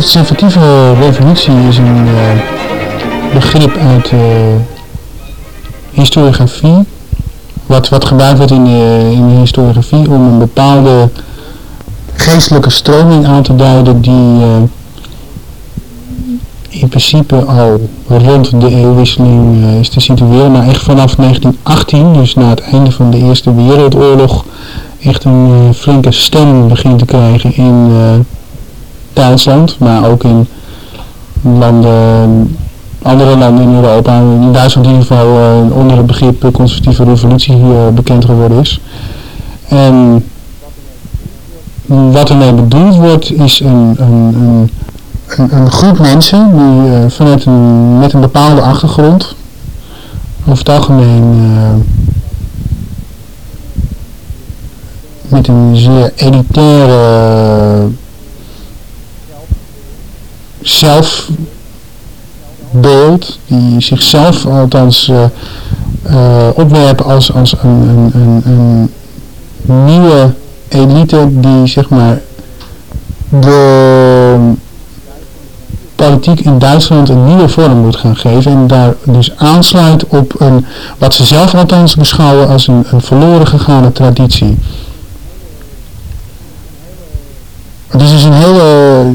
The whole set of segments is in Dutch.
conservatieve revolutie is een begrip uit historiografie. Wat, wat gebruikt wordt in de, in de historiografie om een bepaalde geestelijke stroming aan te duiden die in principe al rond de eeuwwisseling is te situeren, maar echt vanaf 1918, dus na het einde van de Eerste Wereldoorlog, echt een flinke stem begint te krijgen in Duitsland, maar ook in landen, andere landen in Europa, in Duitsland in ieder geval uh, onder het begrip conservatieve revolutie uh, bekend geworden is. En wat ermee bedoeld wordt is een, een, een, een groep mensen die vanuit een, met een bepaalde achtergrond, over het algemeen met een zeer elitaire zelfbeeld, die zichzelf althans uh, opwerpen als, als een, een, een, een, nieuwe elite die zeg maar de politiek in Duitsland een nieuwe vorm moet gaan geven en daar dus aansluit op een, wat ze zelf althans beschouwen als een, verloren gegaane traditie. Het is dus een heel,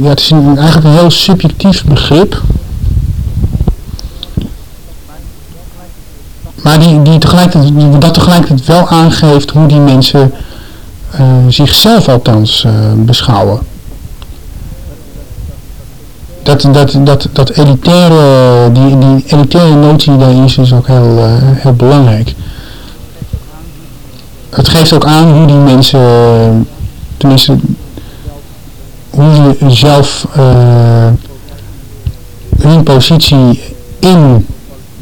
ja, het is eigenlijk een heel subjectief begrip. Maar die, die tegelijkertijd, dat tegelijkertijd wel aangeeft hoe die mensen uh, zichzelf althans uh, beschouwen. Dat, dat, dat, dat elitaire, die, die elitaire notie daarin is dus ook heel, heel belangrijk. Het geeft ook aan hoe die mensen, tenminste hoe je zelf hun positie in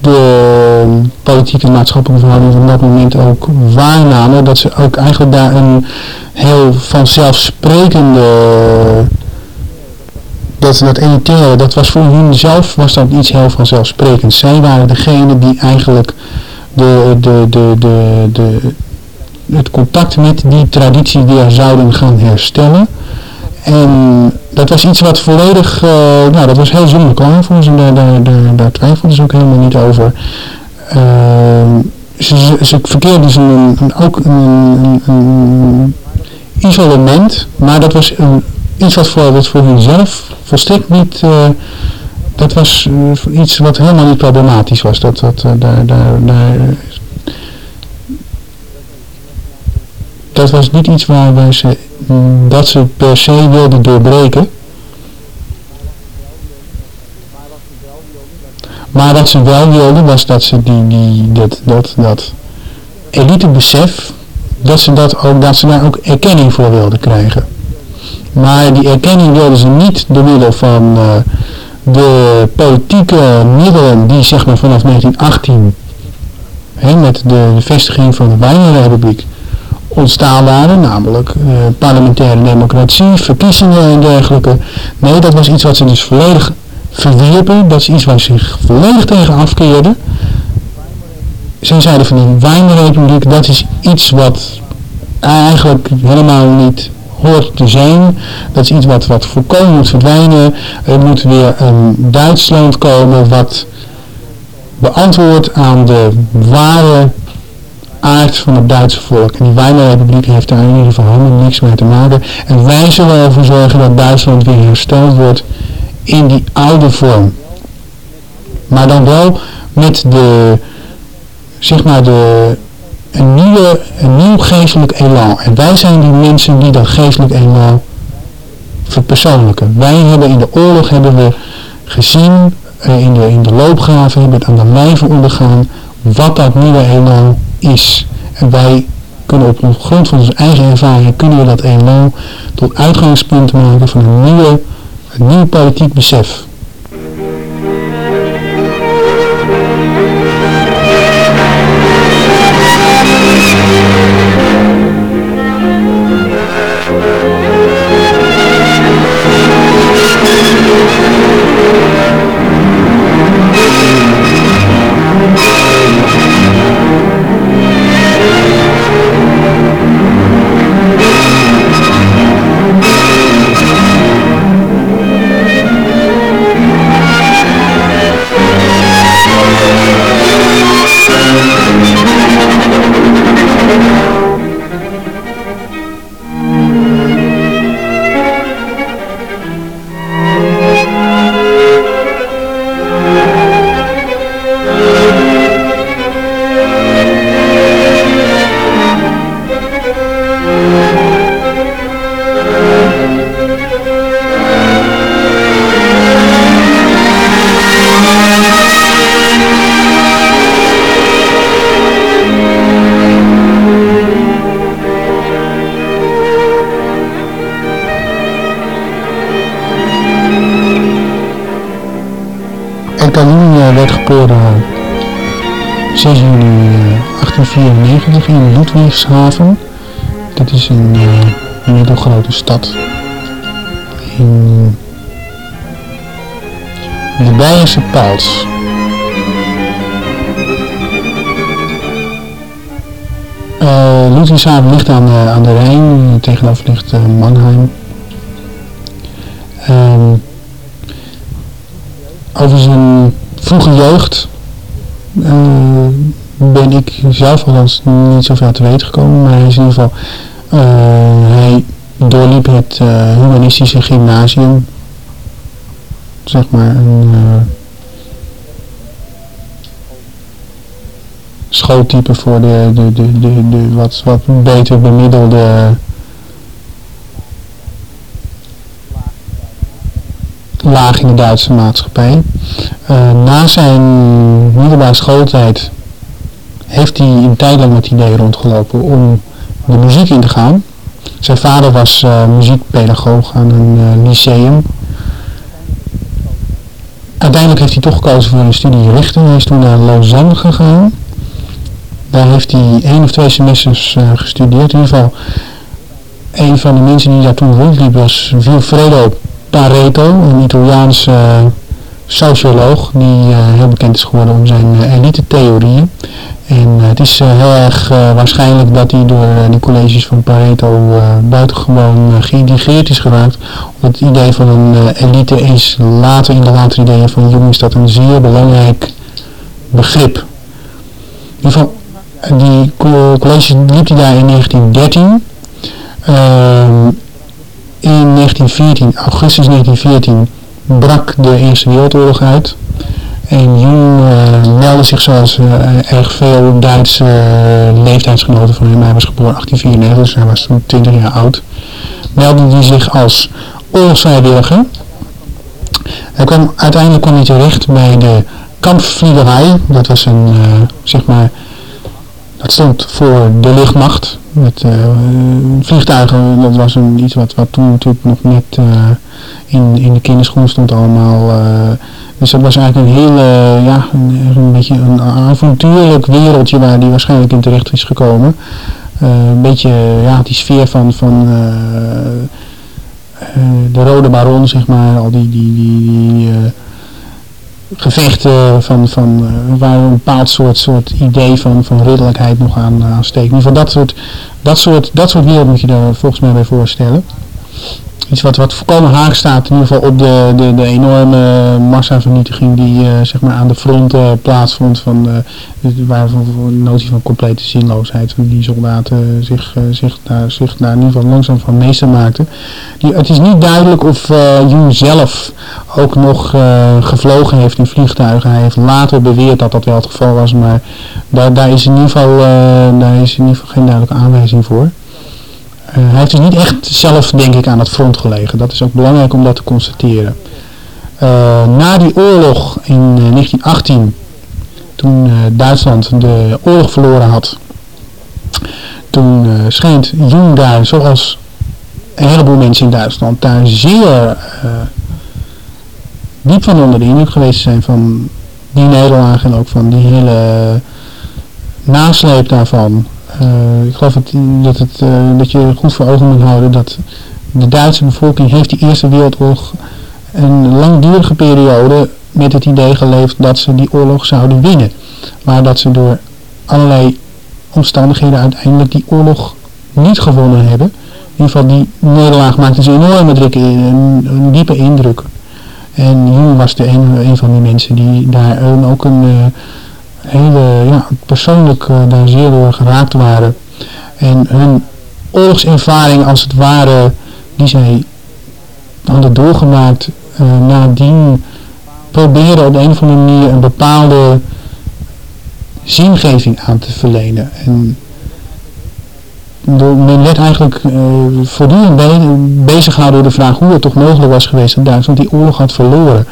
de politieke en maatschappelijke verhoudingen van dat moment ook waarnamen, dat ze ook eigenlijk daar een heel vanzelfsprekende dat, dat elitaire, dat was voor hun zelf was dat iets heel vanzelfsprekends. Zij waren degene die eigenlijk de, de, de, de, de, het contact met die traditie weer zouden gaan herstellen. En dat was iets wat volledig, uh, nou dat was heel zonder klaar voor ze, daar, daar, daar, daar twijfelden ze ook helemaal niet over. Uh, ze, ze, ze verkeerden dus een, een, ook een, een, isolement, maar dat was een, iets wat voor, wat voor hunzelf volstrekt niet, uh, dat was uh, iets wat helemaal niet problematisch was. Dat, dat, daar, daar, daar, dat was niet iets waar, ze dat ze per se wilden doorbreken. Maar wat ze wel wilden was dat ze die, dat, dat, dat elitebesef, dat ze, dat ook, dat ze daar ook erkenning voor wilden krijgen. Maar die erkenning wilden ze niet door middel van uh, de politieke middelen die zeg maar vanaf 1918 hè, met de, de vestiging van de Weimarrepubliek ontstaan waren, namelijk uh, parlementaire democratie, verkiezingen en dergelijke. Nee, dat was iets wat ze dus volledig verwierpen, dat is iets waar ze zich volledig tegen afkeerden. Zij zeiden van die Weimarrepubliek, dat is iets wat eigenlijk helemaal niet hoort te zijn. Dat is iets wat, wat voorkomen moet verdwijnen. Er moet weer een Duitsland komen wat beantwoordt aan de ware aard van het Duitse volk. En die Weimarrepubliek heeft daar in ieder geval helemaal niks mee te maken. En wij zullen ervoor zorgen dat Duitsland weer hersteld wordt in die oude vorm. Maar dan wel met de, zeg maar de, een, nieuwe, een nieuw geestelijk elan. En wij zijn die mensen die dat geestelijk elan verpersoonlijken. Wij hebben in de oorlog hebben we gezien, eh, in de, in de loopgraven hebben we het aan de lijve ondergaan, wat dat nieuwe elan is. En wij kunnen op grond van onze eigen ervaring, kunnen we dat elan tot uitgangspunt maken van een, nieuwe, een nieuw politiek besef. 1894 in Ludwigshaven. Dit is een middelgrote stad in de Beierse Pals. Uh, Ludwigshaven ligt aan, uh, aan de Rijn, tegenover ligt uh, Mannheim. Um, over zijn vroege jeugd ben ik zelf althans niet zoveel te weten gekomen, maar hij is in ieder geval, hij doorliep het humanistische gymnasium, zeg maar een schooltype voor de, de, de, de, wat, wat beter bemiddelde laag in de Duitse maatschappij. Na zijn middelbare schooltijd heeft hij een tijd lang het idee rondgelopen om de muziek in te gaan. Zijn vader was uh, muziekpedagoog aan een uh, lyceum. Uiteindelijk heeft hij toch gekozen voor een studie richting. Hij is toen naar Lausanne gegaan. Daar heeft hij één of twee semesters uh, gestudeerd. In ieder geval, een van de mensen die daar toen rondliep was Vilfredo Pareto, een Italiaanse socioloog die uh, heel bekend is geworden om zijn elite-theorieën. En het is heel erg waarschijnlijk dat hij door die colleges van Pareto buitengewoon geïntegreerd is geraakt. Omdat het idee van een elite is later in de latere ideeën van Jung is dat een zeer belangrijk begrip. Die college liep hij daar in 1913. Uh, in 1914, augustus 1914, brak de Eerste Wereldoorlog uit. En Jung uh, meldde zich zoals uh, erg veel Duitse uh, leeftijdsgenoten van hem. Hij was geboren 1894, dus hij was toen 20 jaar oud. Meldde hij zich als oorlogsvrijwilliger. Hij kwam, uiteindelijk kwam hij terecht bij de kampvliegerij. Dat was een, zeg maar, dat stond voor de luchtmacht. Met uh, vliegtuigen, dat was een, iets wat, wat toen natuurlijk nog net uh, in, in de kinderschoen stond allemaal. Uh, dus dat was eigenlijk een heel, ja, een, een, beetje een avontuurlijk wereldje waar die waarschijnlijk in terecht is gekomen. een beetje, ja, die sfeer van, van de rode baron, zeg maar, al die, die, die, die gevechten van, van uh, waar een bepaald soort, soort idee van, van ridderlijkheid nog aan, aan steekt. In ieder geval dat soort, dat soort, dat soort wereld moet je daar volgens mij bij voorstellen iets wat, wat volkomen haak staat in ieder geval op de, de, de enorme massavernietiging die uh, zeg maar aan de front uh, plaatsvond van uh, waar de notie van complete zinloosheid van die soldaten zich, zich, daar, zich daar in ieder geval langzaam van meester maakten. Het is niet duidelijk of Jung zelf ook nog gevlogen heeft in vliegtuigen. Hij heeft later beweerd dat dat wel het geval was, maar daar, daar, is, in ieder geval, daar is in ieder geval geen duidelijke aanwijzing voor. Eh, hij heeft dus niet echt zelf, denk ik, aan het front gelegen. Dat is ook belangrijk om dat te constateren. Uh, na die oorlog in 1918, eh, toen Duitsland de oorlog verloren had, toen schijnt Jung daar, zoals een heleboel mensen in Duitsland, daar zeer diep van onder de indruk geweest zijn van die nederlaag en ook van die hele nasleep daarvan. Uh, ik geloof dat, dat, het, dat je goed voor ogen moet houden dat de Duitse bevolking heeft die Eerste Wereldoorlog een langdurige periode met het idee geleefd dat ze die oorlog zouden winnen. Maar dat ze door allerlei omstandigheden uiteindelijk die oorlog niet gewonnen hebben. In ieder geval die nederlaag maakte ze enorme druk, een, een diepe indruk. En Jung was de een, een van die mensen die daar ook een... Uh, hele ja, persoonlijk uh, daar zeer door geraakt waren. En hun oorlogservaring als het ware, die zij hadden doorgemaakt, uh, nadien proberen op een of andere manier een bepaalde zingeving aan te verlenen. En men werd eigenlijk uh, voortdurend be bezig gehouden door de vraag hoe het toch mogelijk was geweest dat Duitsland die oorlog had verloren.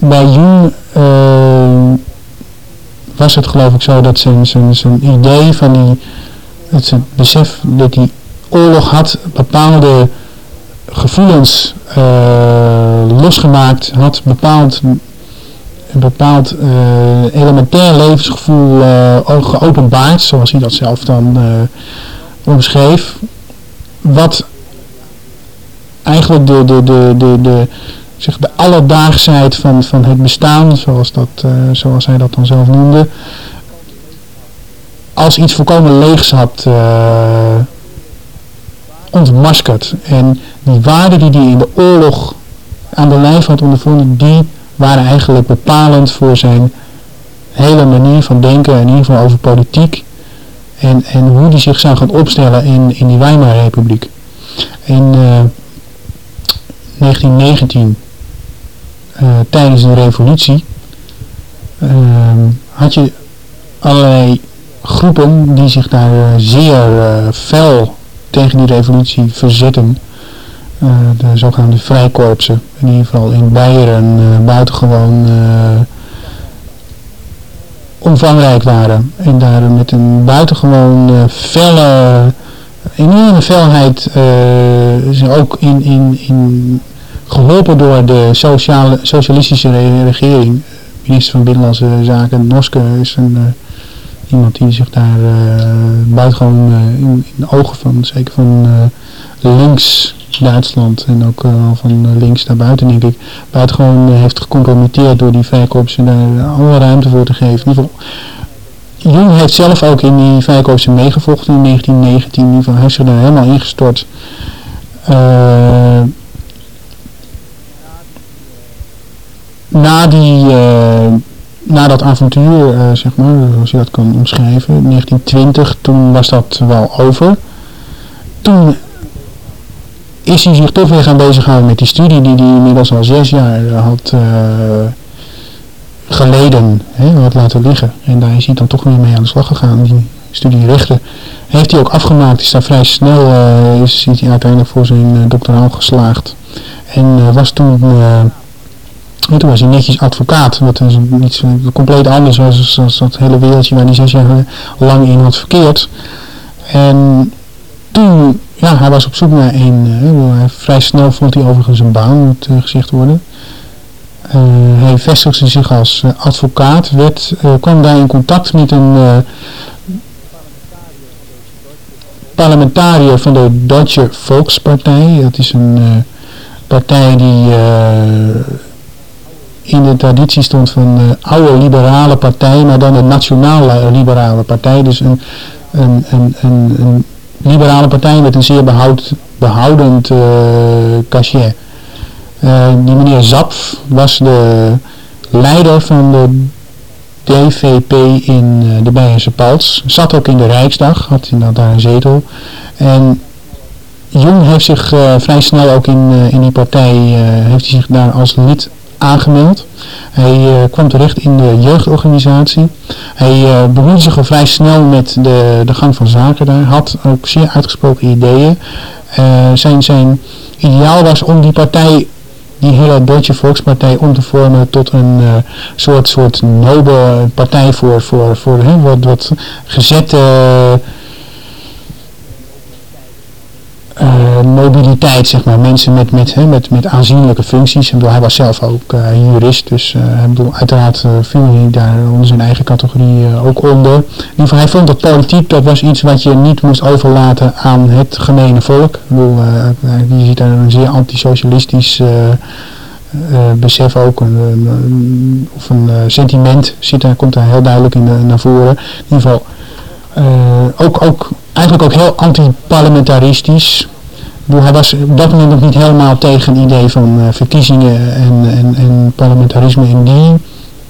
Bij Jung uh, was het geloof ik zo dat zijn, zijn, zijn idee van die, het besef dat die oorlog had bepaalde gevoelens losgemaakt, had bepaald een bepaald elementair levensgevoel geopenbaard, zoals hij dat zelf dan omschreef. Wat eigenlijk de, de, de, de, de, zeg de alledaagsheid van, van het bestaan, zoals, dat, uh, zoals hij dat dan zelf noemde, als iets volkomen leegs had uh, ontmaskerd. En die waarden die hij in de oorlog aan de lijf had ondervonden, die waren eigenlijk bepalend voor zijn hele manier van denken, in ieder geval over politiek. En, en hoe hij zich zou gaan opstellen in, in die Weimarrepubliek. In uh, 1919 uh, tijdens de revolutie uh, had je allerlei groepen die zich daar uh, zeer uh, fel tegen die revolutie verzetten. Uh, de zogenaamde vrijkorpsen, in ieder geval in Beieren, buitengewoon omvangrijk waren. En daar met een buitengewoon felle, enorme felheid, ook in, in, in geholpen door de sociale, socialistische regering. Minister van Binnenlandse Zaken, Noske, is een, uh, iemand die zich daar uh, buitengewoon uh, in, de ogen van, zeker van links Duitsland en ook van links naar buiten denk ik, buitengewoon heeft gecompromitteerd door die vrijkorpsen daar alle ruimte voor te geven. In ieder geval, Jong heeft zelf ook in die vrijkorpsen meegevochten in 1919, in ieder geval hij heeft zich daar helemaal ingestort. Na, die, uh, na dat avontuur, uh, zeg maar, zoals je dat kan omschrijven, 1920, toen was dat wel over. Toen is hij zich toch weer gaan bezighouden met die studie die hij inmiddels al zes jaar had uh, geleden, hè, had laten liggen. En daar is hij dan toch weer mee aan de slag gegaan, die studie rechten. Heeft hij ook afgemaakt, is daar vrij snel, uh, is, hij uiteindelijk voor zijn doctoraal geslaagd. En was toen en toen was hij netjes advocaat, wat is iets compleet anders was dan dat hele wereldje waar hij zes jaar lang in had verkeerd. En toen, ja, hij was op zoek naar een, uh, vrij snel vond hij overigens een baan, moet uh, gezegd worden. Uh, hij vestigde zich als advocaat, werd, kwam daar in contact met een parlementariër van de Duitse Volkspartij. Dat is een partij die in de traditie stond van de oude liberale partij, maar dan een nationale liberale partij. Dus een, een, een, liberale partij met een zeer behoud, behoudend uh, cachet. Uh, die meneer Zapf was de leider van de DVP in de Beierse Pals. Zat ook in de Rijksdag, had inderdaad daar een zetel. En Jong heeft zich vrij snel ook in, in die partij, heeft hij zich daar als lid aangemeld. Hij uh, kwam terecht in de jeugdorganisatie. Hij uh, zich al vrij snel met de, de gang van zaken daar. Had ook zeer uitgesproken ideeën. Uh, zijn, zijn ideaal was om die partij, die hele Duitse Volkspartij, om te vormen tot een soort, soort nobele partij voor, voor, voor hè, wat, wat gezette uh, mobiliteit, zeg maar. Mensen met, met, met, met aanzienlijke functies. Ik bedoel, hij was zelf ook uh, jurist, dus uh, bedoel, uiteraard viel hij daar onder zijn eigen categorie ook onder. In ieder geval, hij vond dat politiek, dat was iets wat je niet moest overlaten aan het gemene volk. Ik bedoel, je ziet daar een zeer antisocialistisch besef ook, een, of een sentiment zit komt daar heel duidelijk in naar voren. In ieder geval, ook, ook eigenlijk ook heel anti-parlementaristisch. Hij was op dat moment nog niet helemaal tegen het idee van uh, verkiezingen en, en, en, parlementarisme in die,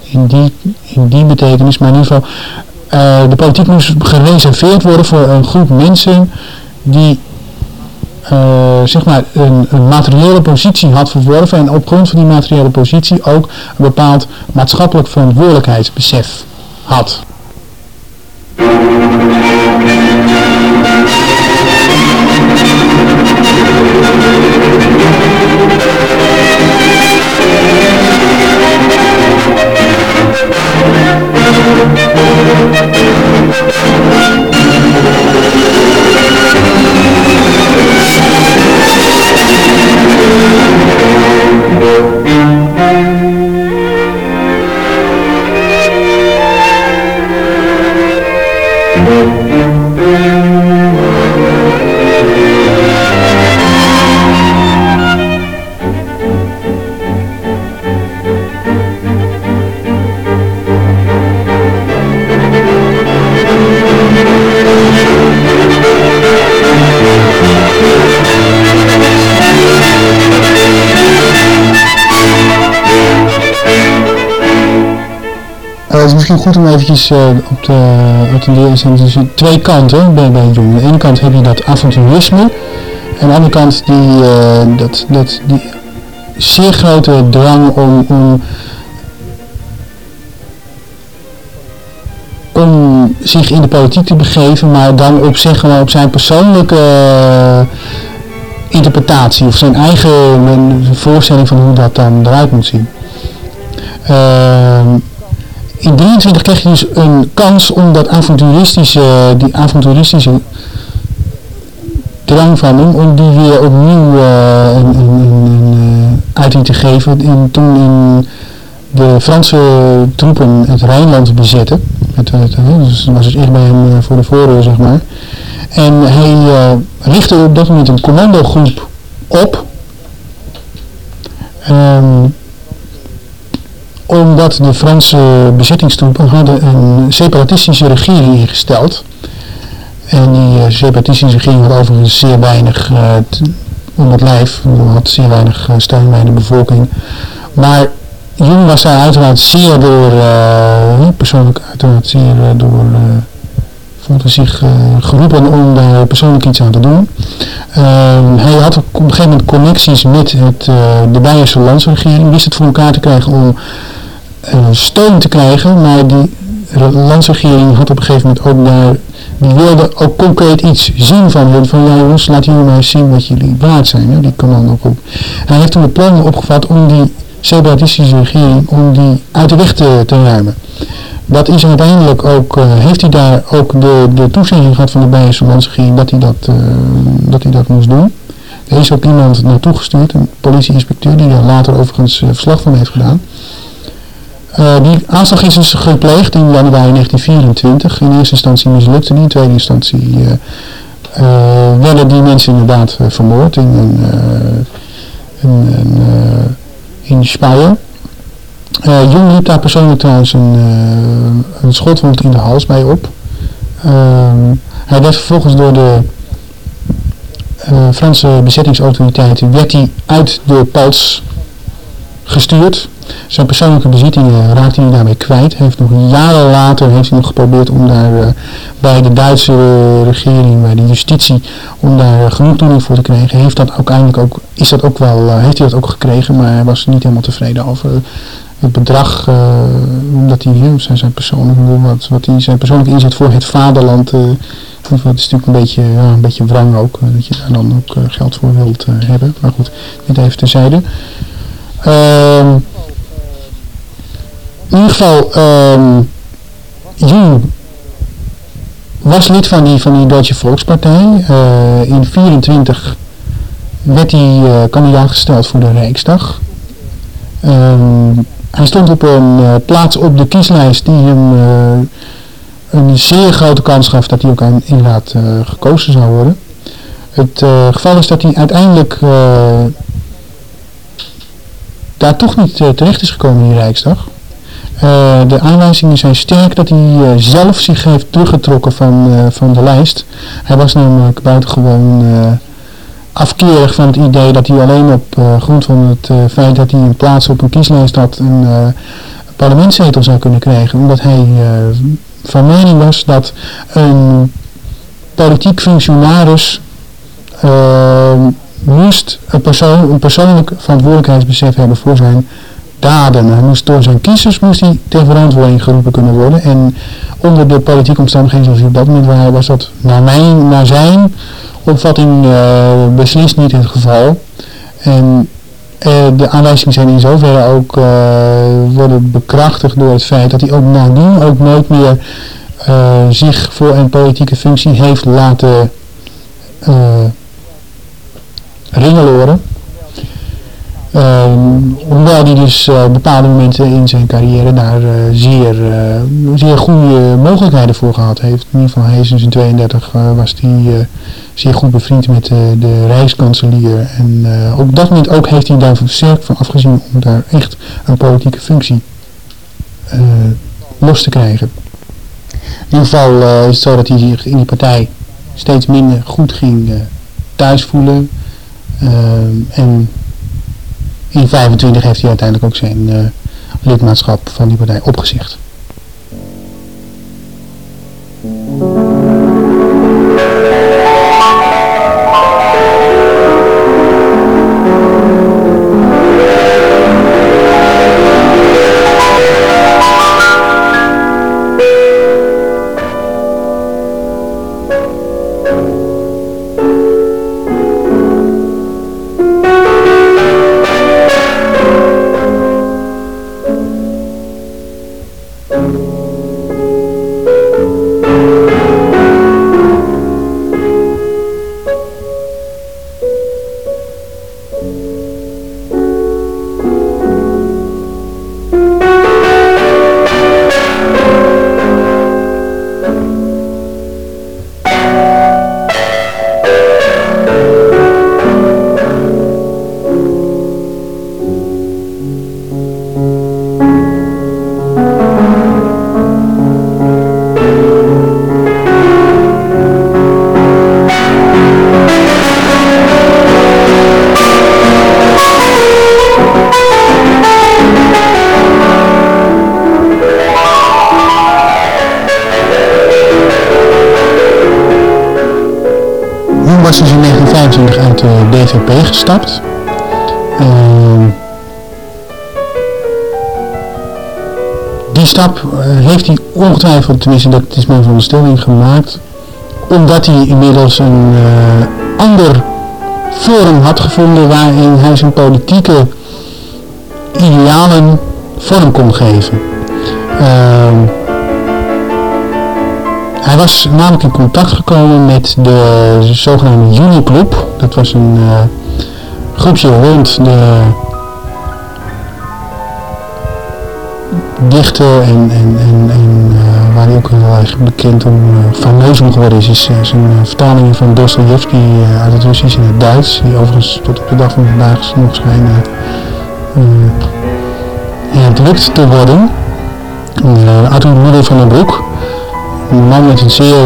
in, die, in die betekenis. Maar in ieder geval, uh, de politiek moest gereserveerd worden voor een groep mensen die uh, zeg maar een, een, materiële positie had verworven en op grond van die materiële positie ook een bepaald maatschappelijk verantwoordelijkheidsbesef had. Thank you. Misschien goed om eventjes op te attenderen. Er zijn dus twee kanten bij, bij. Aan de ene kant heb je dat avonturisme. En aan de andere kant die, dat, dat, die zeer grote drang om, om om zich in de politiek te begeven, maar dan op, zeg maar, op zijn persoonlijke interpretatie of zijn eigen voorstelling van hoe dat dan eruit moet zien. Uh, in 23 kreeg je dus een kans om dat avonturistische, die avonturistische drang van hem, om die weer opnieuw uh, een, een, uiting te geven. Toen in de Franse troepen het Rijnland bezetten. Het, het, dus was het echt bij hem eh, voor de voordeur, zeg maar. En hij richtte op dat moment een commandogroep op. Um, omdat de Franse bezettingstroepen hadden een separatistische regering ingesteld. En die uh, separatistische regering had overigens zeer weinig uh, om het lijf, had zeer weinig steun bij de bevolking. Maar Jung was daar uiteraard zeer door, uh, persoonlijk uiteraard zeer uh, door, uh, voelde zich geroepen om daar persoonlijk iets aan te doen. Ehm, hij had op een gegeven moment connecties met het, de Beierse landsregering, wist het voor elkaar te krijgen om steun te krijgen, maar die landsregering had op een gegeven moment ook daar, die wilde ook concreet iets zien van hun, van ja jongens, laat jullie maar eens zien wat jullie waard zijn, hè, die commandogroep. Hij heeft toen de plannen opgevat om die separatistische regering om die uit de weg te, ruimen. Dat is uiteindelijk ook, uh, heeft hij daar ook de, de toezegging gehad van de Beierse landsregering dat hij dat, uh, dat hij dat moest doen. Er is ook iemand naartoe gestuurd, een politieinspecteur, die daar later overigens verslag van heeft gedaan. Die aanslag is dus gepleegd in januari 1924. In eerste instantie mislukte die, in tweede instantie werden die mensen inderdaad vermoord in een, een in Speyer. Uh, Jong liep daar persoonlijk trouwens een, uh, een schotwond in de hals bij op. Uh, hij werd vervolgens door de uh, Franse bezettingsautoriteiten werd hij uit de Pals gestuurd. Zijn persoonlijke bezittingen raakte hij daarmee kwijt. Heeft nog jaren later heeft hij nog geprobeerd om daar uh, bij de Duitse regering, bij de justitie, om daar uh, genoegdoening voor te krijgen. Heeft dat ook eindelijk ook, is dat ook wel, heeft hij dat ook gekregen, maar hij was niet helemaal tevreden over het bedrag, omdat hij zijn, zijn persoonlijke, wat, wat hij zijn persoonlijke inzet voor het vaderland, dat is natuurlijk een beetje, een beetje wrang ook, dat je daar dan ook geld voor wilt hebben. Maar goed, dit even terzijde. Ehm in ieder geval, um, was lid van die, van die Duitse Volkspartij. Uh, in 24 werd hij uh, kandidaat gesteld voor de Rijksdag. Um, hij stond op een uh, plaats op de kieslijst die hem een zeer grote kans gaf dat hij ook aan, inderdaad gekozen zou worden. Het geval is dat hij uiteindelijk daar toch niet terecht is gekomen in die Rijksdag. Uh, de aanwijzingen zijn sterk dat hij uh, zelf zich heeft teruggetrokken van, van de lijst. Hij was namelijk buitengewoon afkerig van het idee dat hij alleen op grond van het feit dat hij een plaats op een kieslijst had een parlementszetel zou kunnen krijgen. Omdat hij van mening was dat een politiek functionaris moest een, persoon, een persoonlijk verantwoordelijkheidsbesef hebben voor zijn daden. Hij moest door zijn kiezers moest hij ter verantwoording geroepen kunnen worden. En onder de politieke omstandigheden zoals op dat moment waren, was dat naar, mijn, naar zijn opvatting uh, beslist niet het geval. En uh, de aanwijzingen zijn in zoverre ook uh, worden bekrachtigd door het feit dat hij ook nadien ook nooit meer zich voor een politieke functie heeft laten ringeloren. Um, hij dus uh, bepaalde momenten in zijn carrière daar uh, zeer, uh, zeer goede mogelijkheden voor gehad heeft. In ieder geval hij is in zijn 32 was hij zeer goed bevriend met de rijkskanselier. En op dat moment ook heeft hij daar sterk van afgezien om daar echt een politieke functie los te krijgen. In ieder geval is het zo dat hij zich in die partij steeds minder goed ging thuis voelen. En in 25 heeft hij uiteindelijk ook zijn uh, lidmaatschap van die partij opgezegd. DVP gestapt. Ehm, die stap eh, heeft hij ongetwijfeld, tenminste dat is mijn veronderstelling, gemaakt. Omdat hij inmiddels een uh, ander forum had gevonden waarin hij zijn politieke idealen vorm kon geven. Ehm, hij was namelijk in contact gekomen met de zogenaamde Uniclub. Dat was een uh, groepje rond de dichter en, en, en, en uh, waar hij ook heel erg bekend om uh, fameus om geworden is, is uh, zijn vertalingen van Dostoevsky uit het Russisch en het Duits, die overigens tot op de dag van vandaag nog schijnen hertrukt te worden. Uh, Arthur van den Broek, een man met een zeer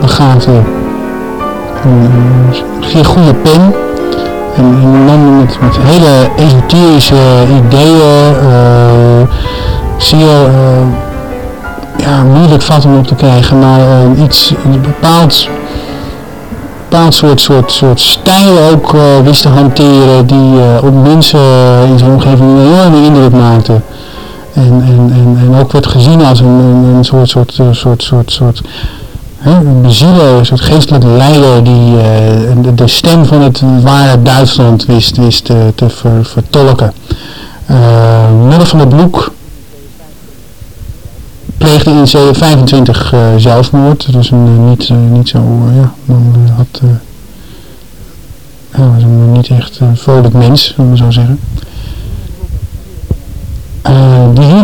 begaafde, geen goede pen. En een man met, hele esoterische ideeën, uh, zeer uh, ja, moeilijk vat om op te krijgen, maar uh, iets, een bepaald, soort, soort, soort stijl ook uh, wist te hanteren die op mensen in zijn omgeving een enorme indruk maakte. En, en, en, en ook werd gezien als een, een, een soort, soort, soort, soort, soort een bezielen, een soort geestelijke leider die uh, de, de, stem van het ware Duitsland wist, wist te, te ver, vertolken. Uh, van der Bloek pleegde in 25 uh, zelfmoord. Dat was een niet, niet zo, ja, man had, was een niet echt vrolijk mens, zullen we zo zeggen.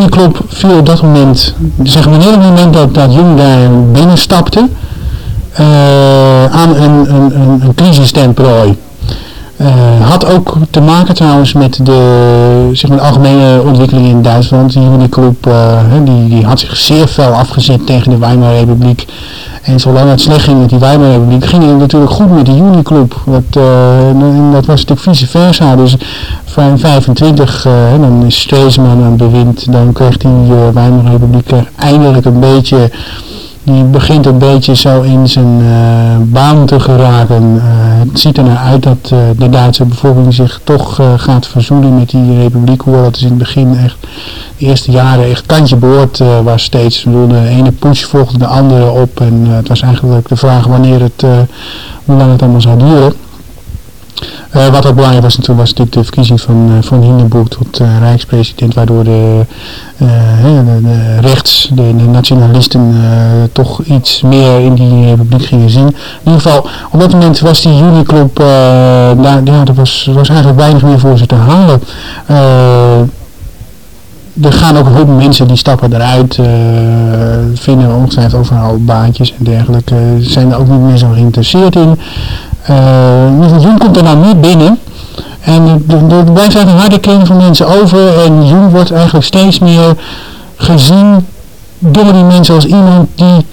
Die Uniclub viel op dat moment, zeg maar het moment dat, dat Jung daar binnenstapte, uh, aan een, een, een, een crisistemprooi. Uh, had ook te maken trouwens met de, zeg maar, de algemene ontwikkeling in Duitsland. Die Uniclub uh, die, die had zich zeer fel afgezet tegen de Weimarrepubliek. En zolang het slecht ging met die Weimarrepubliek, ging het natuurlijk goed met de Uniclub. Dat, uh, dat was natuurlijk vice versa. Dus van 25, uh, dan is Stresemann aan het bewind, dan kreeg die uh, Weimarrepubliek eindelijk een beetje die begint een beetje zo in zijn uh, baan te geraken. Uh, het ziet er naar uit dat uh, de Duitse bevolking zich toch gaat verzoenen met die republiek. Hoewel dat is in het begin echt, de eerste jaren echt kantje boord was steeds. de ene push volgde de andere op en het was eigenlijk de vraag wanneer het, hoe lang het allemaal zou duren. Uh, wat ook belangrijk was natuurlijk, was natuurlijk de verkiezing van, uh, van Hindenburg tot uh, rijkspresident, waardoor de, de, rechts, de, nationalisten toch iets meer in die republiek gingen zien. In ieder geval, op dat moment was die Uniclub, daar, ja, er was, was eigenlijk weinig meer voor ze te halen. er gaan ook een hoop mensen die stappen eruit, vinden ongetwijfeld overal baantjes en dergelijke, zijn er ook niet meer zo geïnteresseerd in. Jung komt er nou niet binnen. En er blijft eigenlijk een harde kring van mensen over. En Jung wordt eigenlijk steeds meer gezien door die mensen als iemand die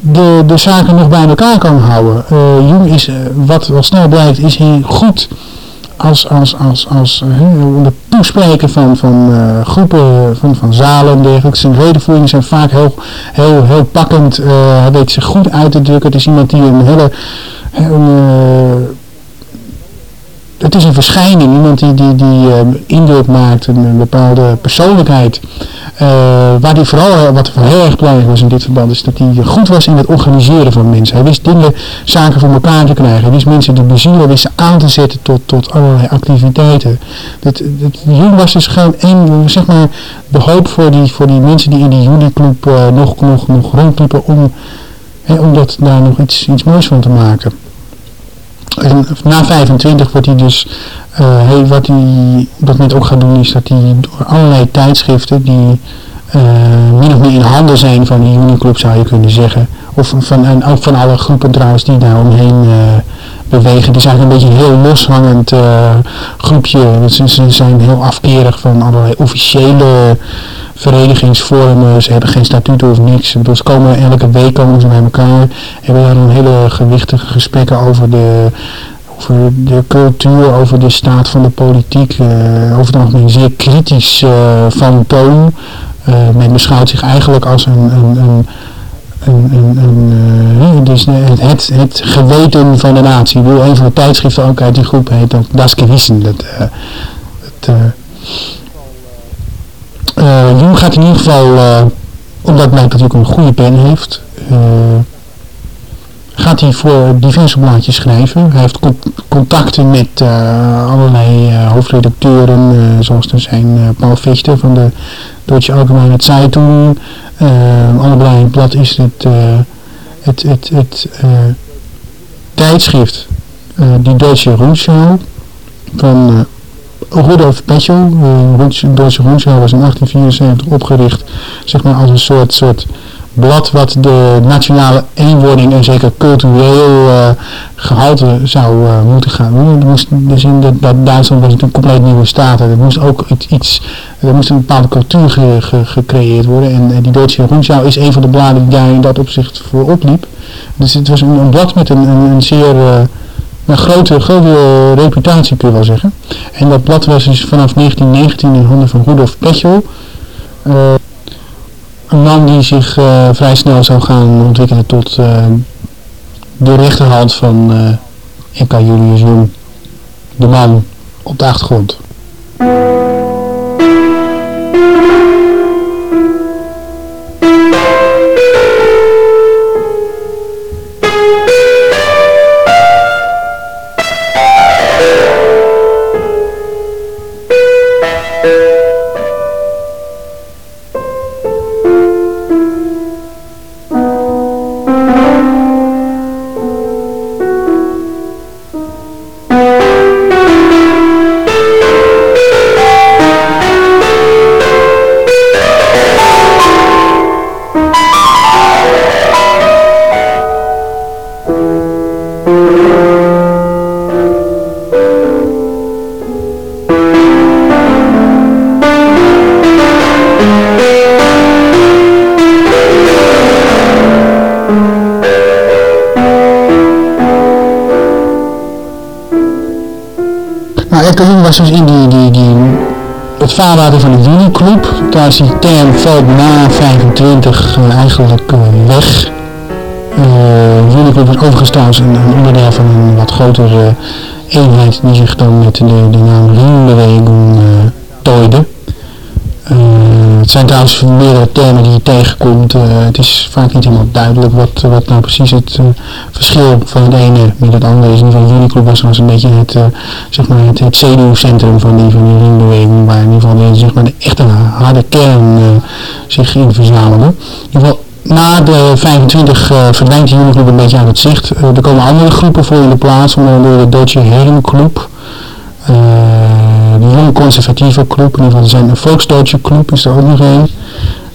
de, de zaken nog bij elkaar kan houden. Uh, Jung is, uh, wat wel snel blijkt, is hij goed als, als, als, als uh, toespreken van, van uh, groepen, van, van zalen en dergelijke. Zijn redenvoeringen zijn vaak heel, heel, heel pakkend. hij weet zich goed uit te drukken. Het is iemand die een hele uh, het is een verschijning, iemand die, die, die uh, indruk maakt, een, bepaalde persoonlijkheid. waar hij vooral, wat heel erg belangrijk was in dit verband, is dat hij goed was in het organiseren van mensen. Hij wist dingen, zaken voor elkaar te krijgen. Hij wist mensen te bezielen, wist ze aan te zetten tot, tot allerlei activiteiten. Dat, dat, Jung was dus gewoon één, zeg maar, de hoop voor die, voor die mensen die in die Juli-club nog, nog, nog rondliepen om, om dat, daar nog iets, iets moois van te maken. Na 25 wordt hij dus, uh, wat hij dat net ook gaat doen is dat hij door allerlei tijdschriften die uh, min of meer in handen zijn van de Uniclub zou je kunnen zeggen. Of van, en ook van alle groepen trouwens die daar omheen uh, bewegen. Is eigenlijk een beetje een heel loshangend groepje. Ze, ze zijn heel afkerig van allerlei officiële verenigingsvormen, ze hebben geen statuten of niks. Dus komen elke week komen ze bij elkaar, hebben daar een hele gewichtige gesprekken over de, over de cultuur, over de staat van de politiek, uh, over het algemeen zeer kritisch uh, van toon. Uh, men beschouwt zich eigenlijk als een, een, een een, een, een, dus het, het, het, geweten van de natie. Ik een van de tijdschriften ook uit die groep heet dat Das Gewissen. Dat, uh, uh, Jung gaat in ieder geval, uh, omdat hij ook een goede pen heeft, uh, gaat hij voor diverse blaadjes schrijven. Hij heeft contacten met allerlei hoofdredacteuren, zoals er zijn Paul Fichte van de Deutsche Allgemeine Zeitung. belangrijk blad is het, het, het, het tijdschrift, die Deutsche Rundschau van Rudolf Pecho, uh, Duitse Rundschau, was in 1874 opgericht zeg maar, als een soort, soort blad wat de nationale eenwording en zeker cultureel uh, gehalte zou uh, moeten gaan. Er moest, dus in de, dat Duitsland was een compleet nieuwe staat. Er moest ook iets, er moest een bepaalde cultuur ge, ge, gecreëerd worden. En die Duitse Rundschau is een van de bladen die daar in dat opzicht voor opliep. Dus het was een, blad met een, een, een zeer een grote, grote reputatie kun je wel zeggen. En dat blad was dus vanaf 1919 in handen van Rudolf Pechel. Uh, een man die zich uh, vrij snel zou gaan ontwikkelen tot uh, de rechterhand van uh, Eka Julius Jung. De man op de achtergrond. Valt na 25 uh, eigenlijk uh, weg. Uh, Uniclub is overigens een, onderdeel van een wat grotere eenheid die zich dan met de, de naam Riembeweging uh, tooide. Het zijn trouwens meerdere termen die je tegenkomt. Uh, het is vaak niet helemaal duidelijk wat, wat nou precies het uh, verschil van het ene met het andere is. In ieder geval Uniclub was, een beetje het, uh, zeg maar het, het zenuwcentrum van die, van die ringbeweging. Waar in ieder geval de, zeg maar de echte harde kern zich in verzamelde. In ieder geval na de 25 uh, verdwijnt de Uniclub een beetje uit het zicht. er komen andere groepen voor in de plaats, onder andere de Deutsche Herrenclub. Een conservatieve club, in ieder geval zijn een Volksdeutsche club, is er ook nog een.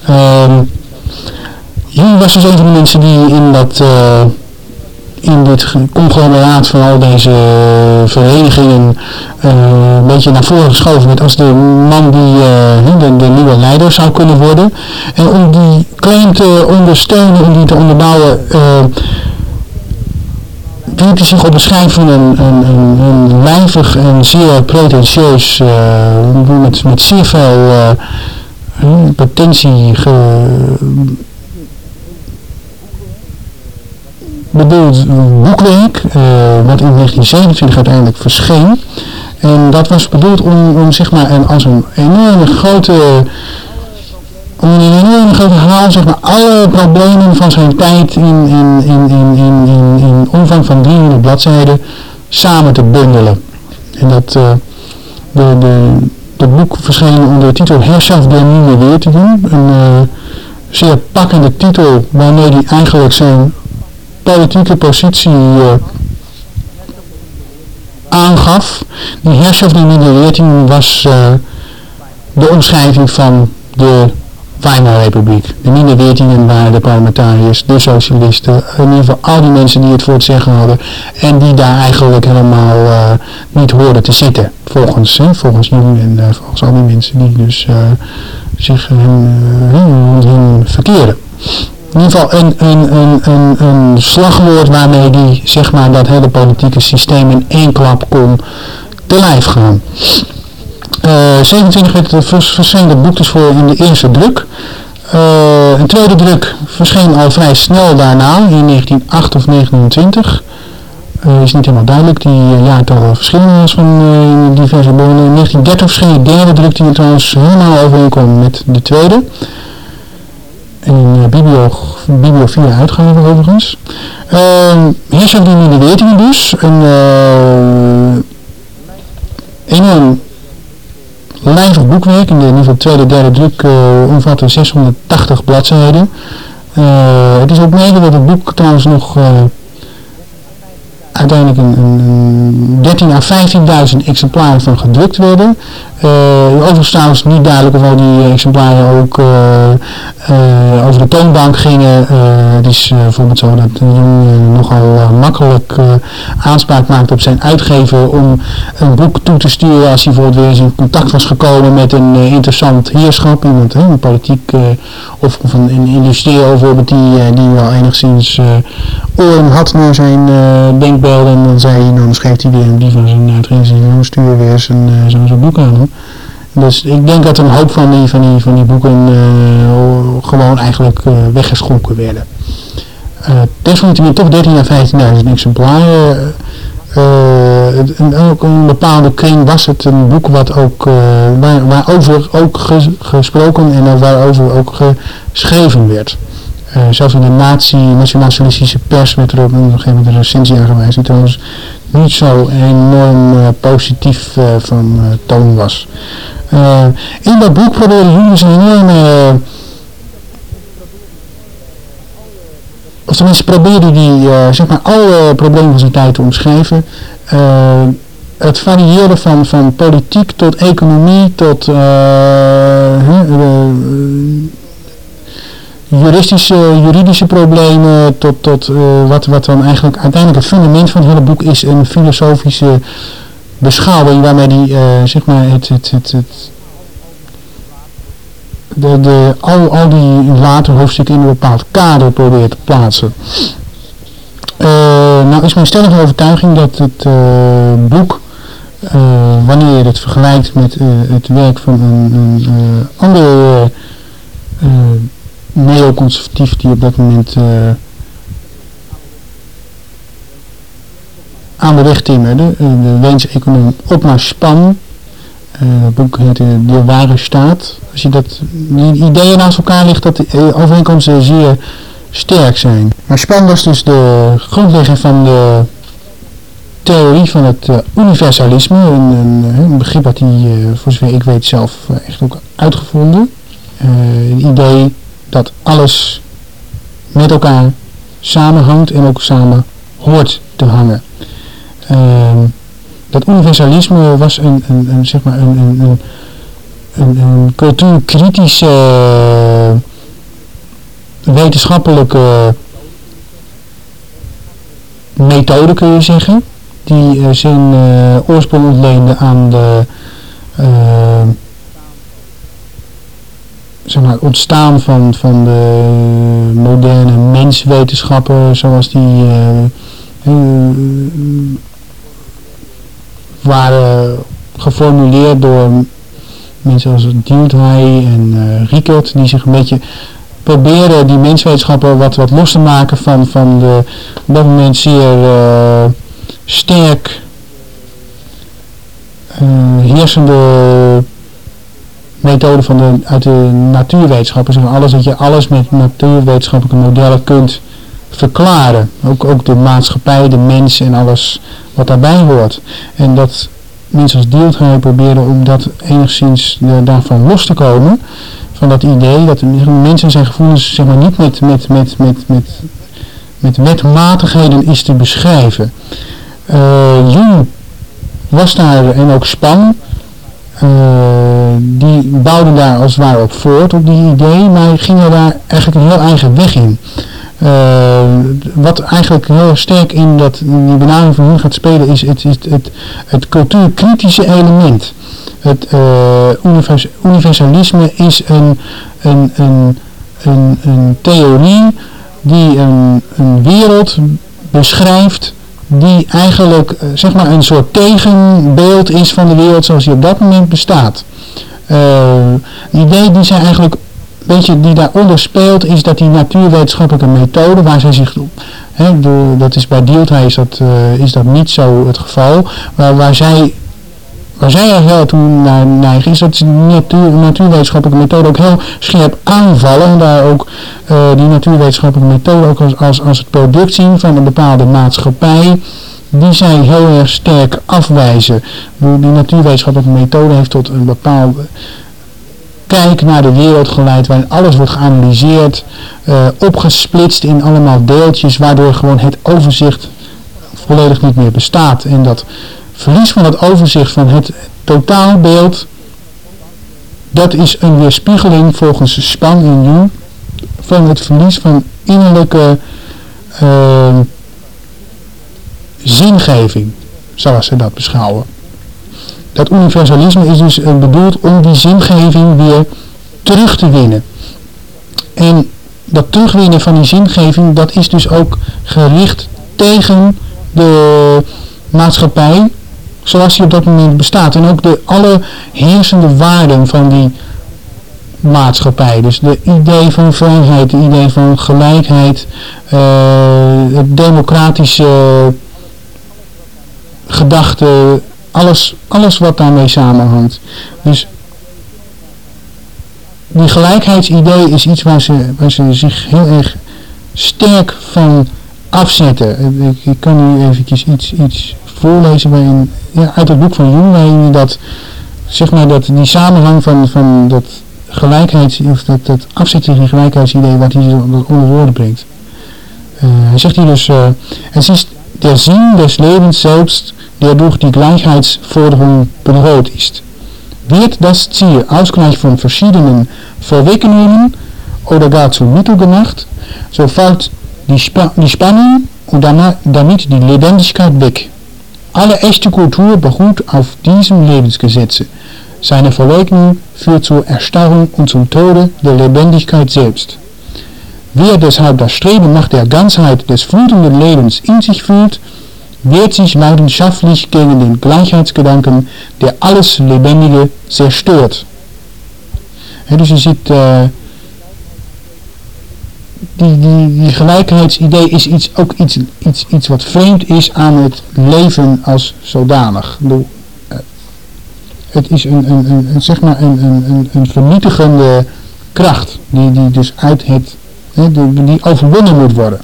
Um, hier was dus een van de mensen die in dat uh, in dit conglomeraat van al deze verenigingen uh, een beetje naar voren geschoven werd als de man die de, nieuwe leider zou kunnen worden. En om die claim te ondersteunen, om die te onderbouwen, hij zich op het schijf van een, een, een, een lijvig en zeer pretentieus, uh, met, met zeer veel uh, potentie bedoeld boekwerk, uh, wat in 1927 uiteindelijk verscheen. En dat was bedoeld om, om zeg maar, en als een enorme grote om in een enorm verhaal zeg maar, alle problemen van zijn tijd in, in, in, in, in, in, in omvang van 300 bladzijden samen te bundelen. En dat, uh, de, de, boek verscheen onder de titel Herschaft der Nieuwe Weertingen. Een uh, zeer pakkende titel waarmee hij eigenlijk zijn politieke positie uh, aangaf. Die Herschaft der Nieuwe Weertingen was de omschrijving van de Weimarrepubliek. De nieuwe Weertingen waren de parlementariërs, de socialisten, in ieder geval al die mensen die het voor het zeggen hadden en die daar eigenlijk helemaal uh, niet hoorden te zitten. Volgens, hè, volgens Jung en uh, volgens al die mensen die dus uh, zich hun verkeren. In ieder geval een, een, een, een, een slagwoord waarmee die zeg maar, dat hele politieke systeem in één klap kon te lijf gaan. Uh, 27 werd verscheen het boek dus voor in de eerste druk. Uh, een tweede druk verscheen al vrij snel daarna, in 1908 of 1929. Uh, is niet helemaal duidelijk, die uh, jaartallen verschillen was van uh, diverse bronnen. In 1930 verscheen de derde druk die trouwens helemaal overeenkomt met de tweede. In Biblio, Biblio 4 uitgave overigens. Hier zijn die in de wetingen dus. Een enorm lijvig boekwerk. In de, ieder geval tweede, derde druk uh, omvatte 680 bladzijden. Uh, het is opmerkelijk dat het boek trouwens nog uh, uiteindelijk een, een, 13 à 15.000 exemplaren van gedrukt werden. Uh, overigens trouwens niet duidelijk of al die exemplaren ook uh, uh, over de toonbank gingen. het is bijvoorbeeld zo dat Jung nogal makkelijk aanspraak maakte op zijn uitgever om een boek toe te sturen als hij bijvoorbeeld weer eens in contact was gekomen met een interessant heerschap, iemand, een politiek of, of een, een industrieel bijvoorbeeld die, die wel enigszins oren had naar zijn denkbeelden en dan zei hij, dan schreef hij weer die van zijn uitgever, stuur weer eens zo'n zo boek aan. Dus ik denk dat een hoop van die, van die, van die boeken uh, gewoon eigenlijk uh, weggeschonken werden. Uh, desalniettemin toch 13 à 15.000 exemplaren. en ook in een bepaalde kring was het een boek wat ook, waar, waarover ook ges, gesproken en waarover ook geschreven werd. Zelfs in de nazi, nationalistische pers werd er op een gegeven moment een recensie aangewezen niet zo enorm uh, positief uh, van toon was. In dat boek probeerde Julius een enorme... of tenminste probeerde uh, zeg maar, alle problemen van zijn tijd te omschrijven. Het variëren van, van politiek tot economie tot juristische, juridische problemen tot, tot wat, wat dan eigenlijk uiteindelijk het fundament van het hele boek is een filosofische beschouwing waarmee die uh, zeg maar het, het, het, het de, de, al, al die later hoofdstukken in een bepaald kader probeert te plaatsen. Uh, nou is mijn stellige overtuiging dat het boek, wanneer je het vergelijkt met het werk van een, een andere neoconservatief die op dat moment aan de weg timmerde, de Weense econoom Otmar Span, het boek heet De Ware Staat. Als je dat, die ideeën naast elkaar ligt, dat de overeenkomsten zeer sterk zijn. Maar Span was dus de grondlegger van de theorie van het universalisme. Een, een, begrip dat hij, uh, voor zover ik weet, zelf echt ook uitgevonden. het idee dat alles met elkaar samenhangt en ook samen hoort te hangen. Ehm, dat universalisme was een, een, een zeg maar een, een, cultuurkritische wetenschappelijke methode kun je zeggen die uh, zijn uh, oorsprong ontleende aan de zeg ontstaan van, van de moderne menswetenschappen zoals die waren geformuleerd door mensen als Dewey en uh, Riekert, die zich een beetje proberen die menswetenschappen wat, wat los te maken van, van de op dat moment zeer sterk uh, heersende methode van de, uit de natuurwetenschappen. Zeggen alles dat je alles met natuurwetenschappelijke modellen kunt verklaren. Ook, ook de maatschappij, de mens en alles wat daarbij hoort. En dat mensen als Dieldhij proberen om dat enigszins daarvan los te komen. Van dat idee dat mensen zijn gevoelens zeg maar, niet met, met, met, met, met, met wetmatigheden is te beschrijven. Uh, Jung was daar en ook Span. Uh, die bouwden daar als het ware op voort op die idee, maar gingen daar eigenlijk een heel eigen weg in. Uh, wat eigenlijk heel sterk in dat, die benaming van hun gaat spelen is het, het, het, het cultuurkritische element. Het uh, universalisme is een, een, een, een, een theorie die een, een wereld beschrijft die eigenlijk zeg maar een soort tegenbeeld is van de wereld zoals die op dat moment bestaat. Uh, idee die zijn eigenlijk beetje die daaronder speelt is dat die natuurwetenschappelijke methode waar zij zich hè, de, dat is bij Dieldhij is dat, uh, is dat niet zo het geval, maar waar zij waar zij er wel toe naar neigen is dat ze natuur, natuurwetenschappelijke methode ook heel scherp aanvallen en daar ook uh, die natuurwetenschappelijke methode ook als, als, als het product zien van een bepaalde maatschappij die zij heel erg sterk afwijzen. Die natuurwetenschappelijke methode heeft tot een bepaalde kijk naar de wereld geleid waarin alles wordt geanalyseerd, uh, opgesplitst in allemaal deeltjes, waardoor gewoon het overzicht volledig niet meer bestaat. En dat verlies van het overzicht van het totaalbeeld, dat is een weerspiegeling volgens Span en Jung van het verlies van innerlijke uh, zingeving, zoals ze dat beschouwen. Dat universalisme is dus eh, bedoeld om die zingeving weer terug te winnen. En dat terugwinnen van die zingeving, dat is dus ook gericht tegen de maatschappij zoals die op dat moment bestaat. En ook de alle heersende waarden van die maatschappij. Dus de idee van vrijheid, de idee van gelijkheid, uh, het democratische gedachte, alles, alles wat daarmee samenhangt. Dus die gelijkheidsidee is iets waar ze, waar ze zich heel erg sterk van afzetten. Ik, ik kan nu eventjes iets, iets voorlezen waarin, ja, uit het boek van Jung, waarin dat, zeg maar, dat die samenhang van, van dat gelijkheids, of dat, dat gelijkheidsidee, wat hij onder woorden brengt. Uh, hij zegt hier dus, uh, het is der Sinn des Lebens selbst der durch die Gleichheitsforderung bedroht ist. Wird das Ziel Ausgleich von verschiedenen vorweggenommen oder gar zunichte gemacht, so fällt die, Sp die Spannung und damit die Lebendigkeit weg. Alle echte Kultur beruht auf diesem Lebensgesetze. Seine Verleugnung führt zur Erstarrung und zum Tode der Lebendigkeit selbst. Wer deshalb das Streben nach der Ganzheit des flutenden Lebens in sich fühlt, wehrt sich leidenschaftlich gegen den Gleichheitsgedanken, der alles Lebendige zerstört. He, dus je ziet, uh, die, die, gelijkheidsidee is iets, ook iets, iets, iets wat vreemd is aan het leven als zodanig. De, uh, het is een, een, een, zeg maar een, een, een vernietigende kracht die, die dus uit het, he, die, overwonnen moet worden.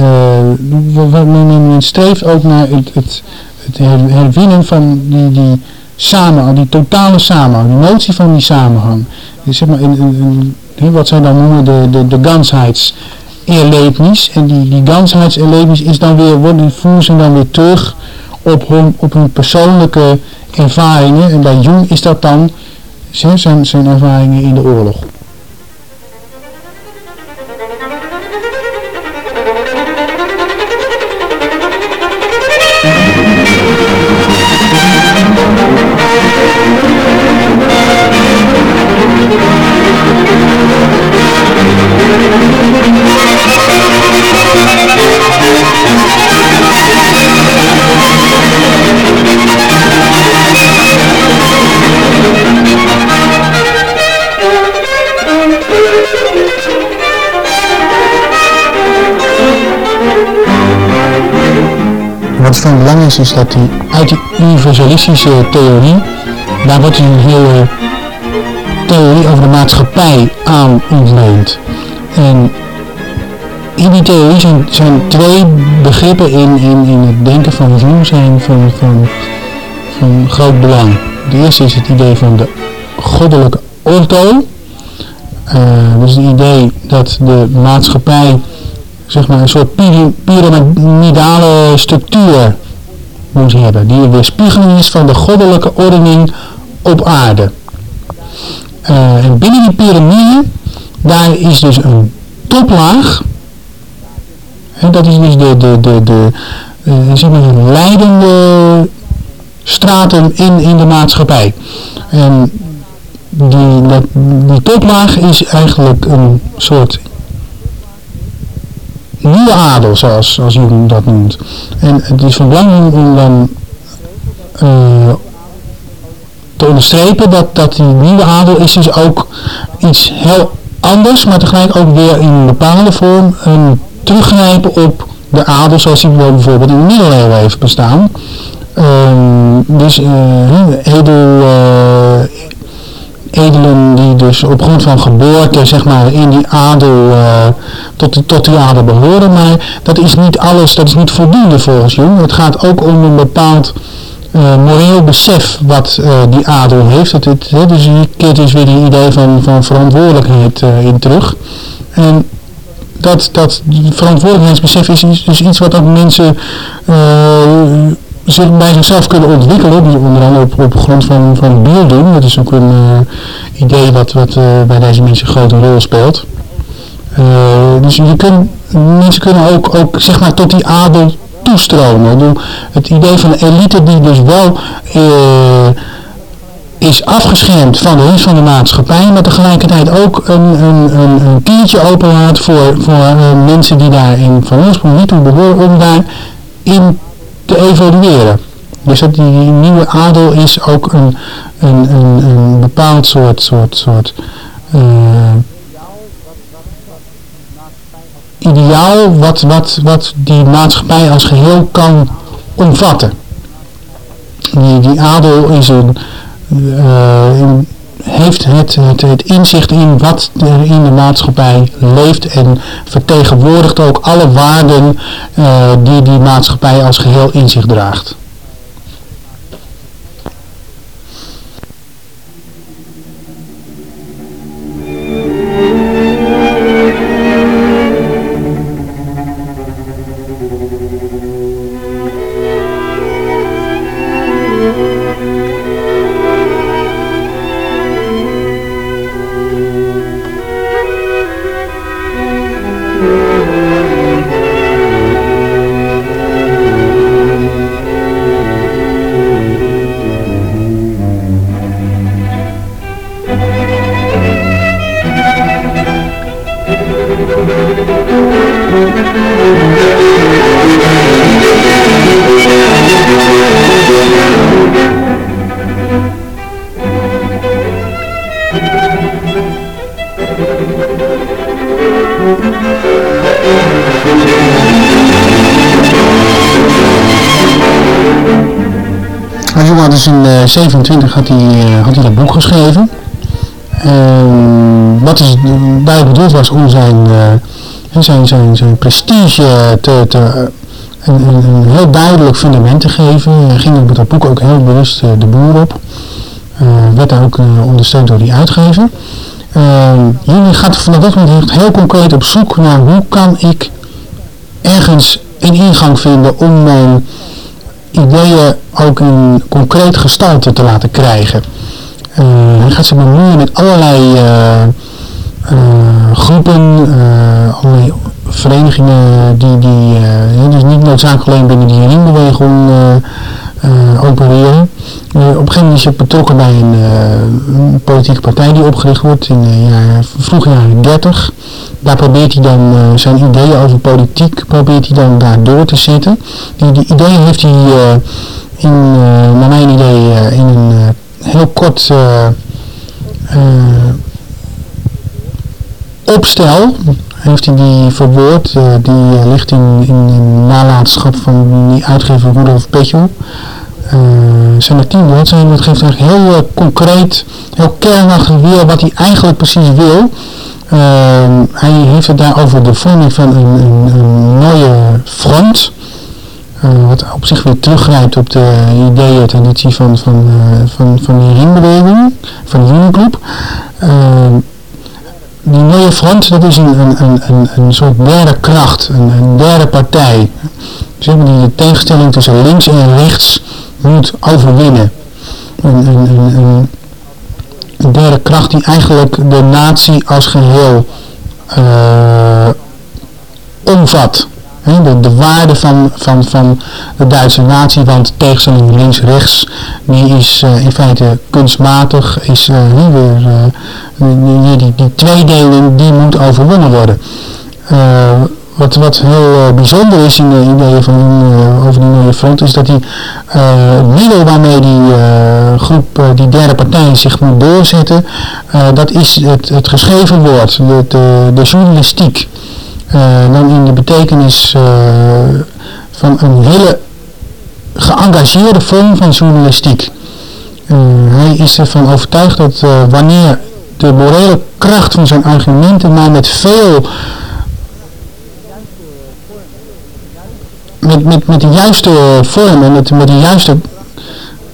Uh, men streeft ook naar het, het, het herwinnen van die, die samenhang, die totale samenhang, die notie van die samenhang. Dus zeg maar in, wat zij dan noemen de, de, de. En die, die gansheids-erlebnis is dan weer, worden, voeren ze dan weer terug op hun, op hun persoonlijke ervaringen. En bij Jung is dat dan zijn, zijn ervaringen in de oorlog. Van belang is, is dat die uit die universalistische theorie daar wordt een hele theorie over de maatschappij aan ontleend. En in die theorie zijn, zijn twee begrippen in, in, in het denken van Jung zijn van, van, groot belang. De eerste is het idee van de goddelijke ordo. Uh, dus het idee dat de maatschappij zeg maar, een soort piramidale structuur moet hebben. Die een weerspiegeling is van de goddelijke ordening op aarde. Uh, en binnen die piramide, daar is dus een toplaag. En dat is dus de, de, de, de uh, zeg maar leidende stratum in, in de maatschappij. En die, die toplaag is eigenlijk een soort nieuwe adel, zoals, zoals Jung dat noemt. En het is van belang om dan uh, te onderstrepen dat, dat die nieuwe adel is dus ook iets heel anders, maar tegelijk ook weer in een bepaalde vorm een teruggrijpen op de adel zoals die bijvoorbeeld in de middeleeuwen heeft bestaan. Um, dus uh, edel, uh, edelen die dus op grond van geboorte zeg maar in die adel uh, tot, tot die adel behoren, maar dat is niet alles, dat is niet voldoende volgens Jung. Het gaat ook om een bepaald uh, moreel besef wat uh, die adel heeft. Het, het, dus hier keert dus weer die idee van, van verantwoordelijkheid in terug. En dat, dat verantwoordelijkheidsbesef is dus iets wat ook mensen zich bij zichzelf kunnen ontwikkelen, die onder andere op, op grond van, van doen. Dat is ook een uh, idee wat, wat uh, bij deze mensen een grote rol speelt. Uh, dus je kunt, mensen kunnen ook, ook zeg maar tot die adel toestromen. Het idee van de elite die dus wel is afgeschermd van de rest van de maatschappij, maar tegelijkertijd ook een, een, een, een kiertje openlaat voor, voor mensen die daar in van oorsprong niet toe behoren om daar in te evolueren. Dus dat die nieuwe adel is ook een, een, een, een bepaald soort, soort, soort uh, ideaal wat, wat, wat die maatschappij als geheel kan omvatten. Die, die adel is een, in, heeft het, het, inzicht in wat er in de maatschappij leeft en vertegenwoordigt ook alle waarden uh, die die maatschappij als geheel in zich draagt. 27 had hij, uh, had hij dat boek geschreven. Uh, wat is duidelijk bedoeld was om zijn, uh, zijn, zijn, zijn prestige te, te een, een, heel duidelijk fundament te geven. Hij ging met dat boek ook heel bewust uh, de boer op. werd daar ook ondersteund door die uitgever. jullie gaat vanaf dat moment heel concreet op zoek naar hoe kan ik ergens een ingang vinden om mijn ideeën ook een concreet gestalte te laten krijgen. Uh, hij gaat zich bemoeien met allerlei uh, uh, groepen, allerlei verenigingen die, die dus niet noodzakelijk alleen binnen die ringbeweging opereren. op een gegeven moment is hij betrokken bij een, een, politieke partij die opgericht wordt in de jaren, vroege jaren 30. Daar probeert hij dan zijn ideeën over politiek probeert hij dan daar door te zetten. Die, die ideeën heeft hij in, uh, naar mijn idee, uh, in een uh, heel kort opstel heeft hij die verwoord. die ligt in, in, in nalatenschap van die uitgever Rudolf Petjel. zijn er tien bladzijden. Dat geeft eigenlijk heel concreet, heel kernachtig weer wat hij eigenlijk precies wil. hij heeft het daar over de vorming van een, een, een mooie front. Wat op zich weer teruggrijpt op de ideeën, traditie van, van, van, van de ringbeweging, van de Uniclub die nieuwe front, dat is een, een, een, een soort derde kracht, een, een derde partij. Zeg maar die de tegenstelling tussen links en rechts moet overwinnen. Een, een, een derde kracht die eigenlijk de natie als geheel uh, de, de waarde van, van, van de Duitse natie, want tegenstelling links-rechts, die is uh, in feite kunstmatig, is uh, weer, uh, die, die, die tweedeling, die moet overwonnen worden. wat, wat heel bijzonder is in de ideeën van over die nieuwe front, is dat die middel waarmee die groep, die derde partij zich moet doorzetten, dat is het, het geschreven woord, de, de journalistiek. Eh, dan in de betekenis eh, van een hele geëngageerde vorm van journalistiek. Eh, hij is ervan overtuigd dat wanneer de morele kracht van zijn argumenten maar met veel met, met, met de juiste vorm en met, met de juiste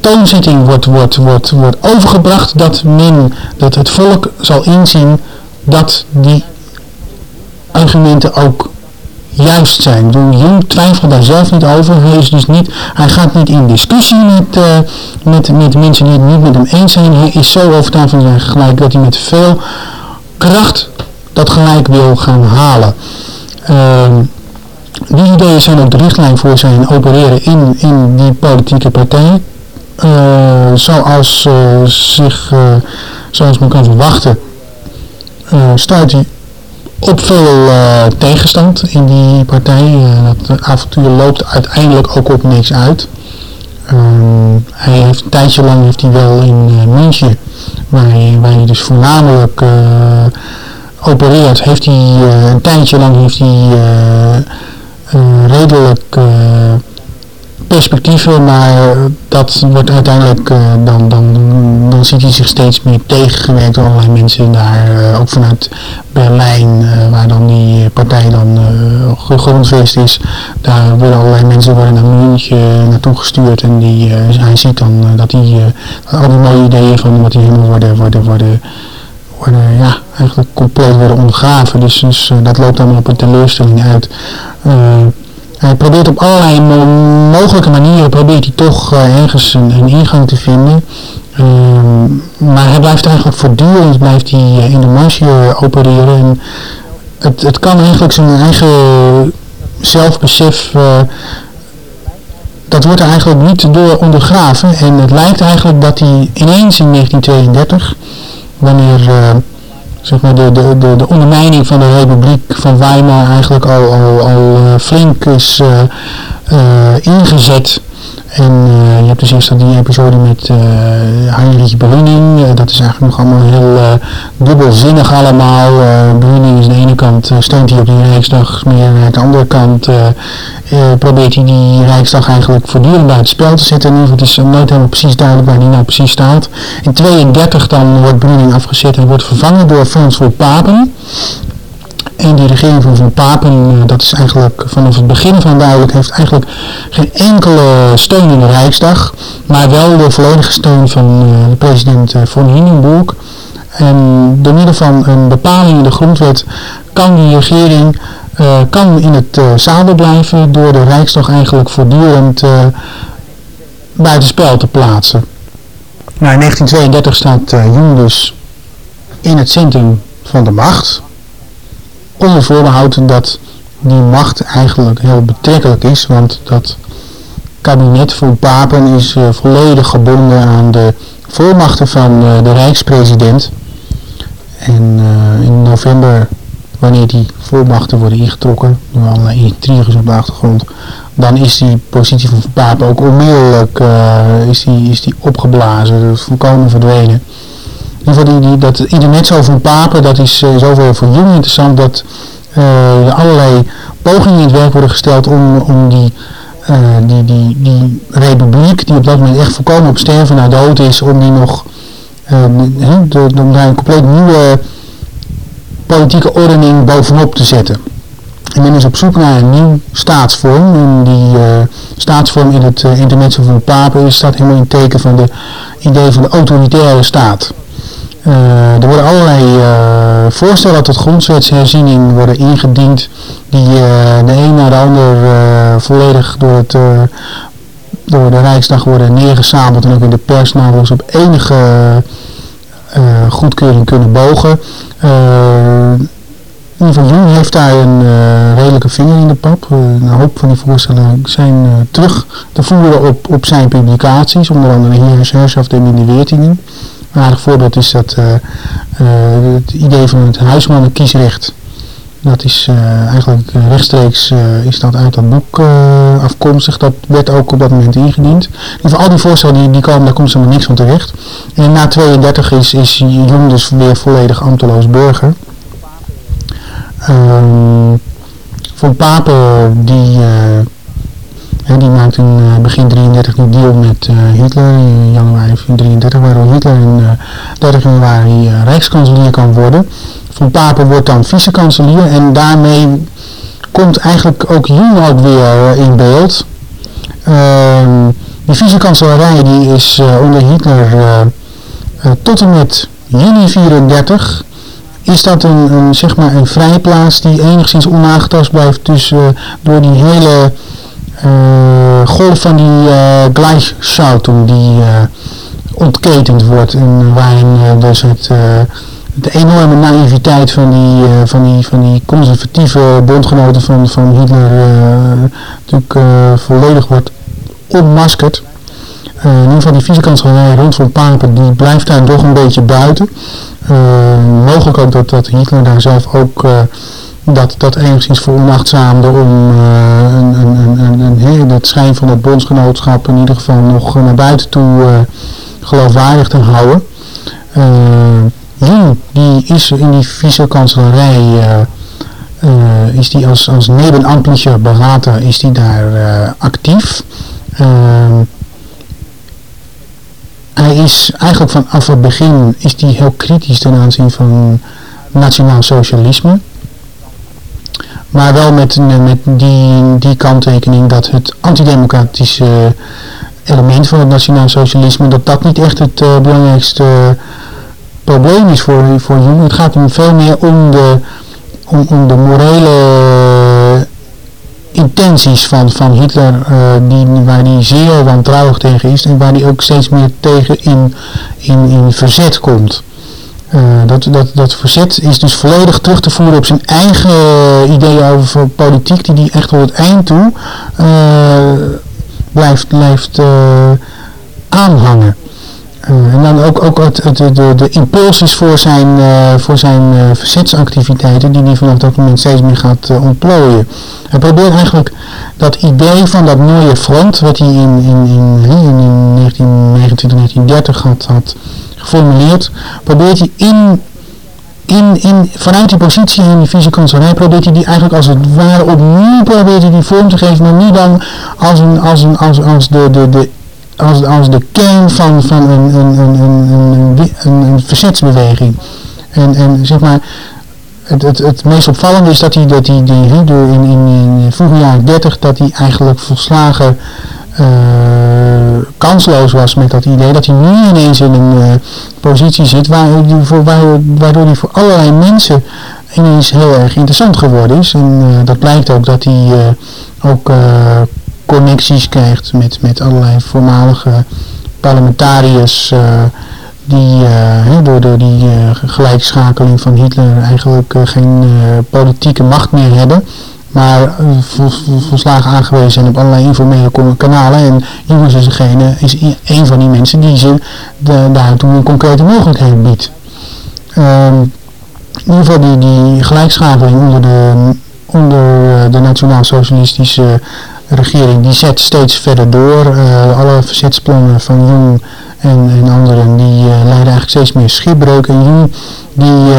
toonzitting wordt, wordt, wordt, wordt overgebracht dat men, dat het volk zal inzien dat die argumenten ook juist zijn. Jung twijfelt daar zelf niet over. Hij, is dus niet, hij gaat niet in discussie met, uh, met, met mensen die het niet met hem eens zijn. Hij is zo overtuigd van zijn gelijk dat hij met veel kracht dat gelijk wil gaan halen. Uh, die ideeën zijn ook de richtlijn voor zijn opereren in, in die politieke partij. Uh, zoals, uh, zich, zoals men kan verwachten, staat hij op veel uh, tegenstand in die partij. Uh, dat avontuur loopt uiteindelijk ook op niks uit. Um, hij heeft een tijdje lang heeft hij wel in uh, München, waar hij, waar hij dus voornamelijk opereert, heeft hij een tijdje lang heeft hij redelijk perspectieven, maar dat wordt uiteindelijk, uh, dan, dan, dan ziet hij zich steeds meer tegengewerkt door allerlei mensen daar, uh, ook vanuit Berlijn, waar dan die partij dan gegrondvest is. Daar worden allerlei mensen worden naar München naartoe gestuurd en die, hij ziet dan dat die, al die mooie ideeën van wat die helemaal worden, worden, worden, worden ja, eigenlijk compleet worden ondergraven. Dus, dus dat loopt allemaal op een teleurstelling uit. Hij probeert op allerlei mogelijke manieren probeert hij toch uh, ergens een, ingang te vinden. Uh, maar hij blijft eigenlijk voortdurend blijft hij uh, in de marge opereren. En het, het kan eigenlijk zijn eigen zelfbesef, dat wordt er eigenlijk niet door ondergraven. En het lijkt eigenlijk dat hij ineens in 1932, wanneer zeg maar de, de, de, de ondermijning van de Republiek van Weimar eigenlijk al, al, al uh, flink is uh, uh, ingezet. En je hebt dus eerst die episode met Heinrich Brüning. dat is eigenlijk nog allemaal heel dubbelzinnig allemaal. Brüning is aan de ene kant steunt hij op die Rijksdag meer. Aan de andere kant probeert hij die Rijksdag eigenlijk voortdurend bij het spel te zetten. In ieder het is nooit helemaal precies duidelijk waar die nou precies staat. In 32 dan wordt Brüning afgezet en wordt vervangen door Frans van Papen. En die regering van Van Papen, eh, dat is eigenlijk vanaf het begin van duidelijk, heeft eigenlijk geen enkele steun in de Rijksdag. Maar wel de volledige steun van uh, de president von Hindenburg. En door middel van een bepaling in de grondwet kan die regering uh, kan in het uh, zadel blijven door de Rijksdag eigenlijk voortdurend uh, buitenspel te plaatsen. Nou, in 1932 staat Jung dus in het centrum van de macht. Onder voorbehoud dat die macht eigenlijk heel betrekkelijk is, want dat kabinet van Papen is volledig gebonden aan de volmachten van de Rijkspresident. En in november wanneer die volmachten worden ingetrokken door allerlei intriges op de achtergrond, dan is die positie van Papen ook onmiddellijk uh, is die, is die opgeblazen, volkomen verdwenen. In ieder geval die, die, dat van Papen, dat is uh, zoveel voor jullie interessant dat er allerlei pogingen in het werk worden gesteld om, om die die, die, die republiek die op dat moment echt volkomen op sterven na dood is, om die nog, om daar een compleet nieuwe politieke ordening bovenop te zetten. En men is op zoek naar een nieuw staatsvorm. En die uh, staatsvorm in het uh, van de papen staat helemaal in teken van de idee van de autoritaire staat. Uh, er worden allerlei voorstellen tot grondwetsherziening worden ingediend die de een na de ander volledig door, het, door de Rijksdag worden neergezabeld en ook in de pers op enige goedkeuring kunnen bogen. In ieder geval, Jung heeft daar een uh, redelijke vinger in de pap. Een hoop van die voorstellen zijn terug te voeren op, op zijn publicaties, onder andere hier Herrschaft en Minderwertingen. Een aardig voorbeeld is dat het idee van het huismannenkiesrecht. Dat is eigenlijk rechtstreeks is dat uit dat boek afkomstig. Dat werd ook op dat moment ingediend. In ieder geval al die voorstellen die, die komen, daar komt ze maar niks van terecht. En na 32 is, is Jung dus weer volledig ambteloos burger. Um, Von Papen die, uh, die maakt in uh, begin 33 een deal met uh, Hitler in januari 33 waardoor Hitler in 30 januari rijkskanselier kan worden. Von Papen wordt dan vicekanselier en daarmee komt eigenlijk ook Jung ook weer in beeld. Ehm, die vicekanselarij die is onder Hitler tot en met juni 34 is dat een, een, zeg maar een vrijplaats die enigszins onaangetast blijft uh, door die hele uh, golf van die uh, Gleichschaltung die ontketend wordt en waarin dus het, de enorme naïviteit van die, van die, van die conservatieve bondgenoten van, van Hitler natuurlijk volledig wordt ontmaskerd. in ieder geval die vicekanselier rond van Papen die blijft daar toch een beetje buiten. Mogelijk ook dat, dat Hitler daar zelf ook dat, dat enigszins veronachtzaamde om uh, een, een, een, een, het schijn van het bondsgenootschap in ieder geval nog naar buiten toe geloofwaardig te houden. Die is in die vice-kanselarij is die als, als berater is die daar actief hij is eigenlijk vanaf het begin is die heel kritisch ten aanzien van nationaal socialisme. Maar wel met, met die, die kanttekening dat het antidemocratische element van het nationaal socialisme, dat dat niet echt het uh, belangrijkste probleem is voor, voor. Het gaat hem veel meer om de, om, om de morele intenties van, van Hitler, die, waar hij zeer wantrouwig tegen is en waar hij ook steeds meer tegen in, in, in verzet komt. Uh, dat, dat, dat verzet is dus volledig terug te voeren op zijn eigen ideeën over politiek, die hij echt tot het eind toe uh, blijft, blijft aanhangen. En dan ook, ook het, het, de, de impulsies voor zijn, voor zijn verzetsactiviteiten die hij vanaf dat moment steeds meer gaat ontplooien. Hij probeert eigenlijk dat idee van dat mooie front, wat hij in, in, in, in 1929, 1930 had, had geformuleerd, probeert hij in, in, in, vanuit die positie in die vice-kanselarij, probeert hij die eigenlijk als het ware opnieuw probeert hij die vorm te geven, maar niet dan als, een, als, een, als, als de, de, de als, als de kern van, van een, een, een, een, een, een verzetsbeweging. En, en zeg maar, het, het, het meest opvallende is dat hij, dat hij die Rieder in, in, in vroege jaren 30, dat hij eigenlijk volslagen uh, kansloos was met dat idee. Dat hij nu ineens in een uh, positie zit waar, voor, waar, waardoor hij voor allerlei mensen ineens heel erg interessant geworden is. En uh, dat blijkt ook dat hij ook connecties krijgt met, met allerlei voormalige parlementariërs die door, door die gelijkschakeling van Hitler eigenlijk geen politieke macht meer hebben. Maar vol, volslagen aangewezen zijn op allerlei informele kanalen. En Jongens is degene, is een van die mensen die ze de, daartoe een concrete mogelijkheid biedt. Um, in ieder geval die, die gelijkschakeling onder de, onder de nationaal-socialistische regering die zet steeds verder door. Uh, alle verzetsplannen van Jong en, en anderen die leiden eigenlijk steeds meer schipbreuk. En Jong die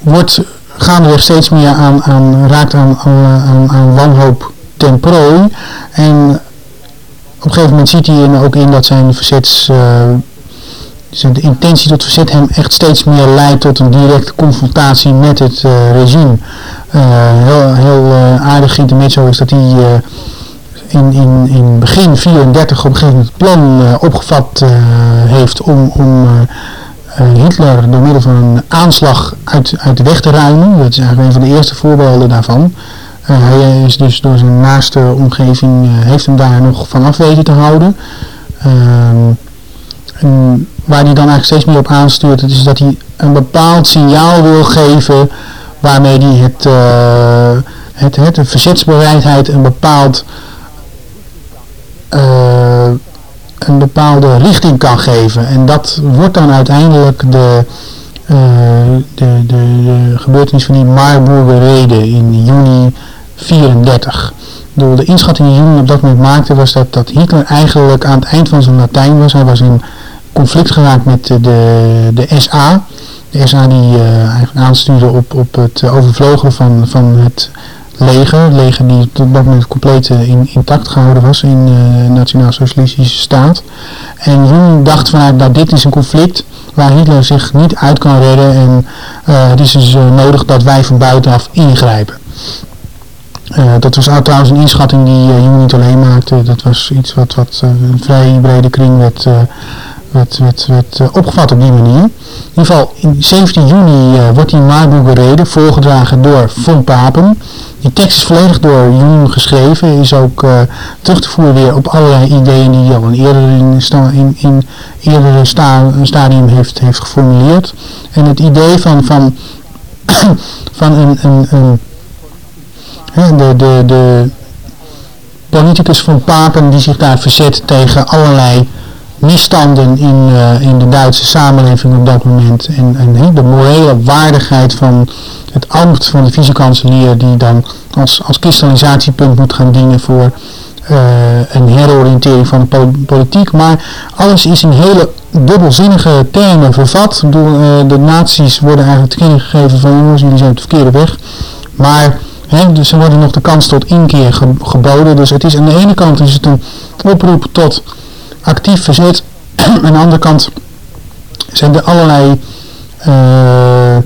wordt gaandeweg steeds meer aan, aan raakt aan, aan, aan wanhoop ten prooi. En op een gegeven moment ziet hij ook in dat zijn verzets, uh, de intentie tot verzet hem echt steeds meer leidt tot een directe confrontatie met het uh, regime. Uh, heel heel aardig intermezzo is dat hij in, in, in begin 34 op een gegeven moment het plan opgevat heeft om, om Hitler door middel van een aanslag uit, uit de weg te ruimen. Dat is eigenlijk een van de eerste voorbeelden daarvan. Uh, hij is dus door zijn naaste omgeving, uh, heeft hem daar nog vanaf weten te houden. Ehm, en waar hij dan eigenlijk steeds meer op aanstuurt, is dat hij een bepaald signaal wil geven waarmee hij het, het, het, de verzetsbereidheid een bepaald een bepaalde richting kan geven. En dat wordt dan uiteindelijk de, uh, de, de, gebeurtenis van die Marburger Rede in juni 34. De inschatting die Jung op dat moment maakte was dat, dat Hitler eigenlijk aan het eind van zijn Latijn was. Hij was in conflict geraakt met de, de SA. De SA die uh, eigenlijk aanstuurde op, op het overvleugelen van, van het leger. leger die tot dat moment compleet uh, in, intact gehouden was in de uh, Nationaal-Socialistische Staat. En Jung dacht vanuit, nou dit is een conflict waar Hitler zich niet uit kan redden en uh, het is dus nodig dat wij van buitenaf ingrijpen. Dat was trouwens een inschatting die Jung niet alleen maakte. Dat was iets wat, wat een vrij brede kring werd, werd, werd, opgevat op die manier. In ieder geval, in 17 juni wordt die Marburger reden voorgedragen door Von Papen. Die tekst is volledig door Jung geschreven. Is ook terug te voeren weer op allerlei ideeën die hij al in eerder in, in, eerdere sta, stadium heeft, heeft geformuleerd. En het idee van, van, van een, een, een de, de, de politicus van Papen die zich daar verzet tegen allerlei misstanden in, uh, in de Duitse samenleving op dat moment. En, en de morele waardigheid van het ambt van de vice-kanselier die dan als, als kristallisatiepunt moet gaan dienen voor uh, een heroriëntering van de politiek. Maar alles is in hele dubbelzinnige termen vervat. Bedoel, uh, de naties worden eigenlijk kennen gegeven van jongens, jullie zijn op de verkeerde weg. Maar dus er worden nog de kans tot inkeer geboden. Dus het is aan de ene kant is het een oproep tot actief verzet. aan de andere kant zijn er allerlei, uh,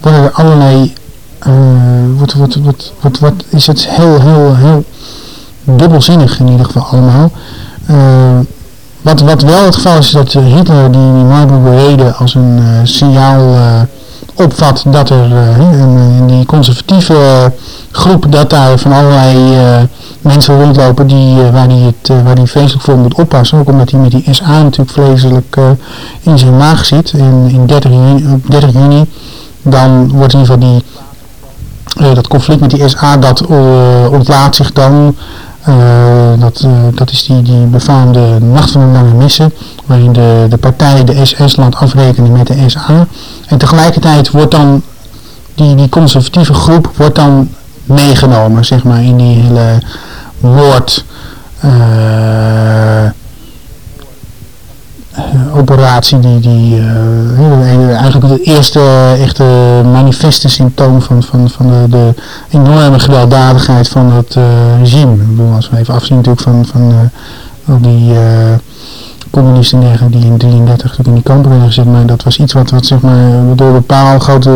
worden er allerlei, uh, wat, wat, wat, is het heel, heel, heel dubbelzinnig in ieder geval allemaal. Uh, wat, wat wel het geval is, dat Hitler die, die Marburger als een signaal opvat dat er in die conservatieve groep dat daar van allerlei mensen rondlopen die, uh, waar hij het, uh, waar die vreselijk voor moet oppassen. Ook omdat hij met die SA natuurlijk vreselijk in zijn maag zit. En in 30 juni, op 30 juni dan wordt in ieder geval die, dat conflict met die SA dat ontlaat zich dan. dat, dat is die, die befaamde Nacht van de Lange Missen, waarin de, de partij de SS laat afrekenen met de SA. En tegelijkertijd wordt dan die, die conservatieve groep wordt dan meegenomen, zeg maar, in die hele uh, operatie die, die uh, eigenlijk het eerste echte manifeste symptoom van, van, van de, de enorme gewelddadigheid van het uh, regime. Ik bedoel, als we even afzien natuurlijk van, van al die communisten en die in 33 in die kampen werden gezet, maar dat was iets wat, wat zeg maar, door een bepaalde grote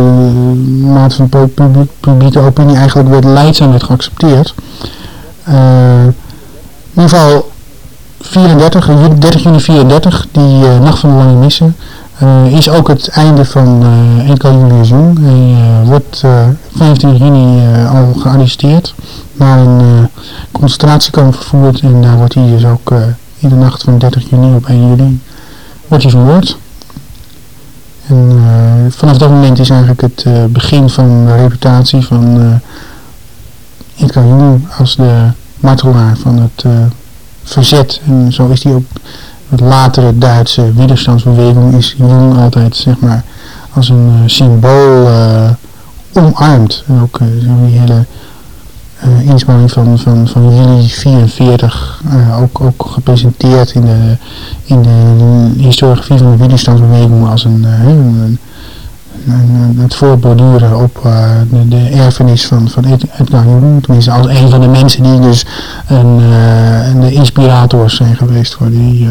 mate van publiek, publieke opinie eigenlijk werd leidzaam werd geaccepteerd. Uh, in ieder geval 34, 30 juni 34, die uh, Nacht van de Lange Missen, is ook het einde van uh, Enkel Julius Jong. Hij wordt 25 juni al gearresteerd, naar een concentratiekamp vervoerd en daar wordt hij dus ook in de nacht van 30 juni op 1 juli wordt hij vermoord. En vanaf dat moment is eigenlijk het begin van de reputatie van uh, Jung als de martelaar van het verzet. En zo is hij ook het latere Duitse weerstandsbeweging is Jung altijd zeg maar als een symbool omarmd. En ook die hele inspanning van, van, van juli 44 uh, ook, ook gepresenteerd in de, in de historiografie van de weerstandsbeweging als een, uh, een, het voortborduren op de, de, erfenis van, van Edgar Jong. Tenminste, als een van de mensen die dus een, de inspirators zijn geweest voor die uh,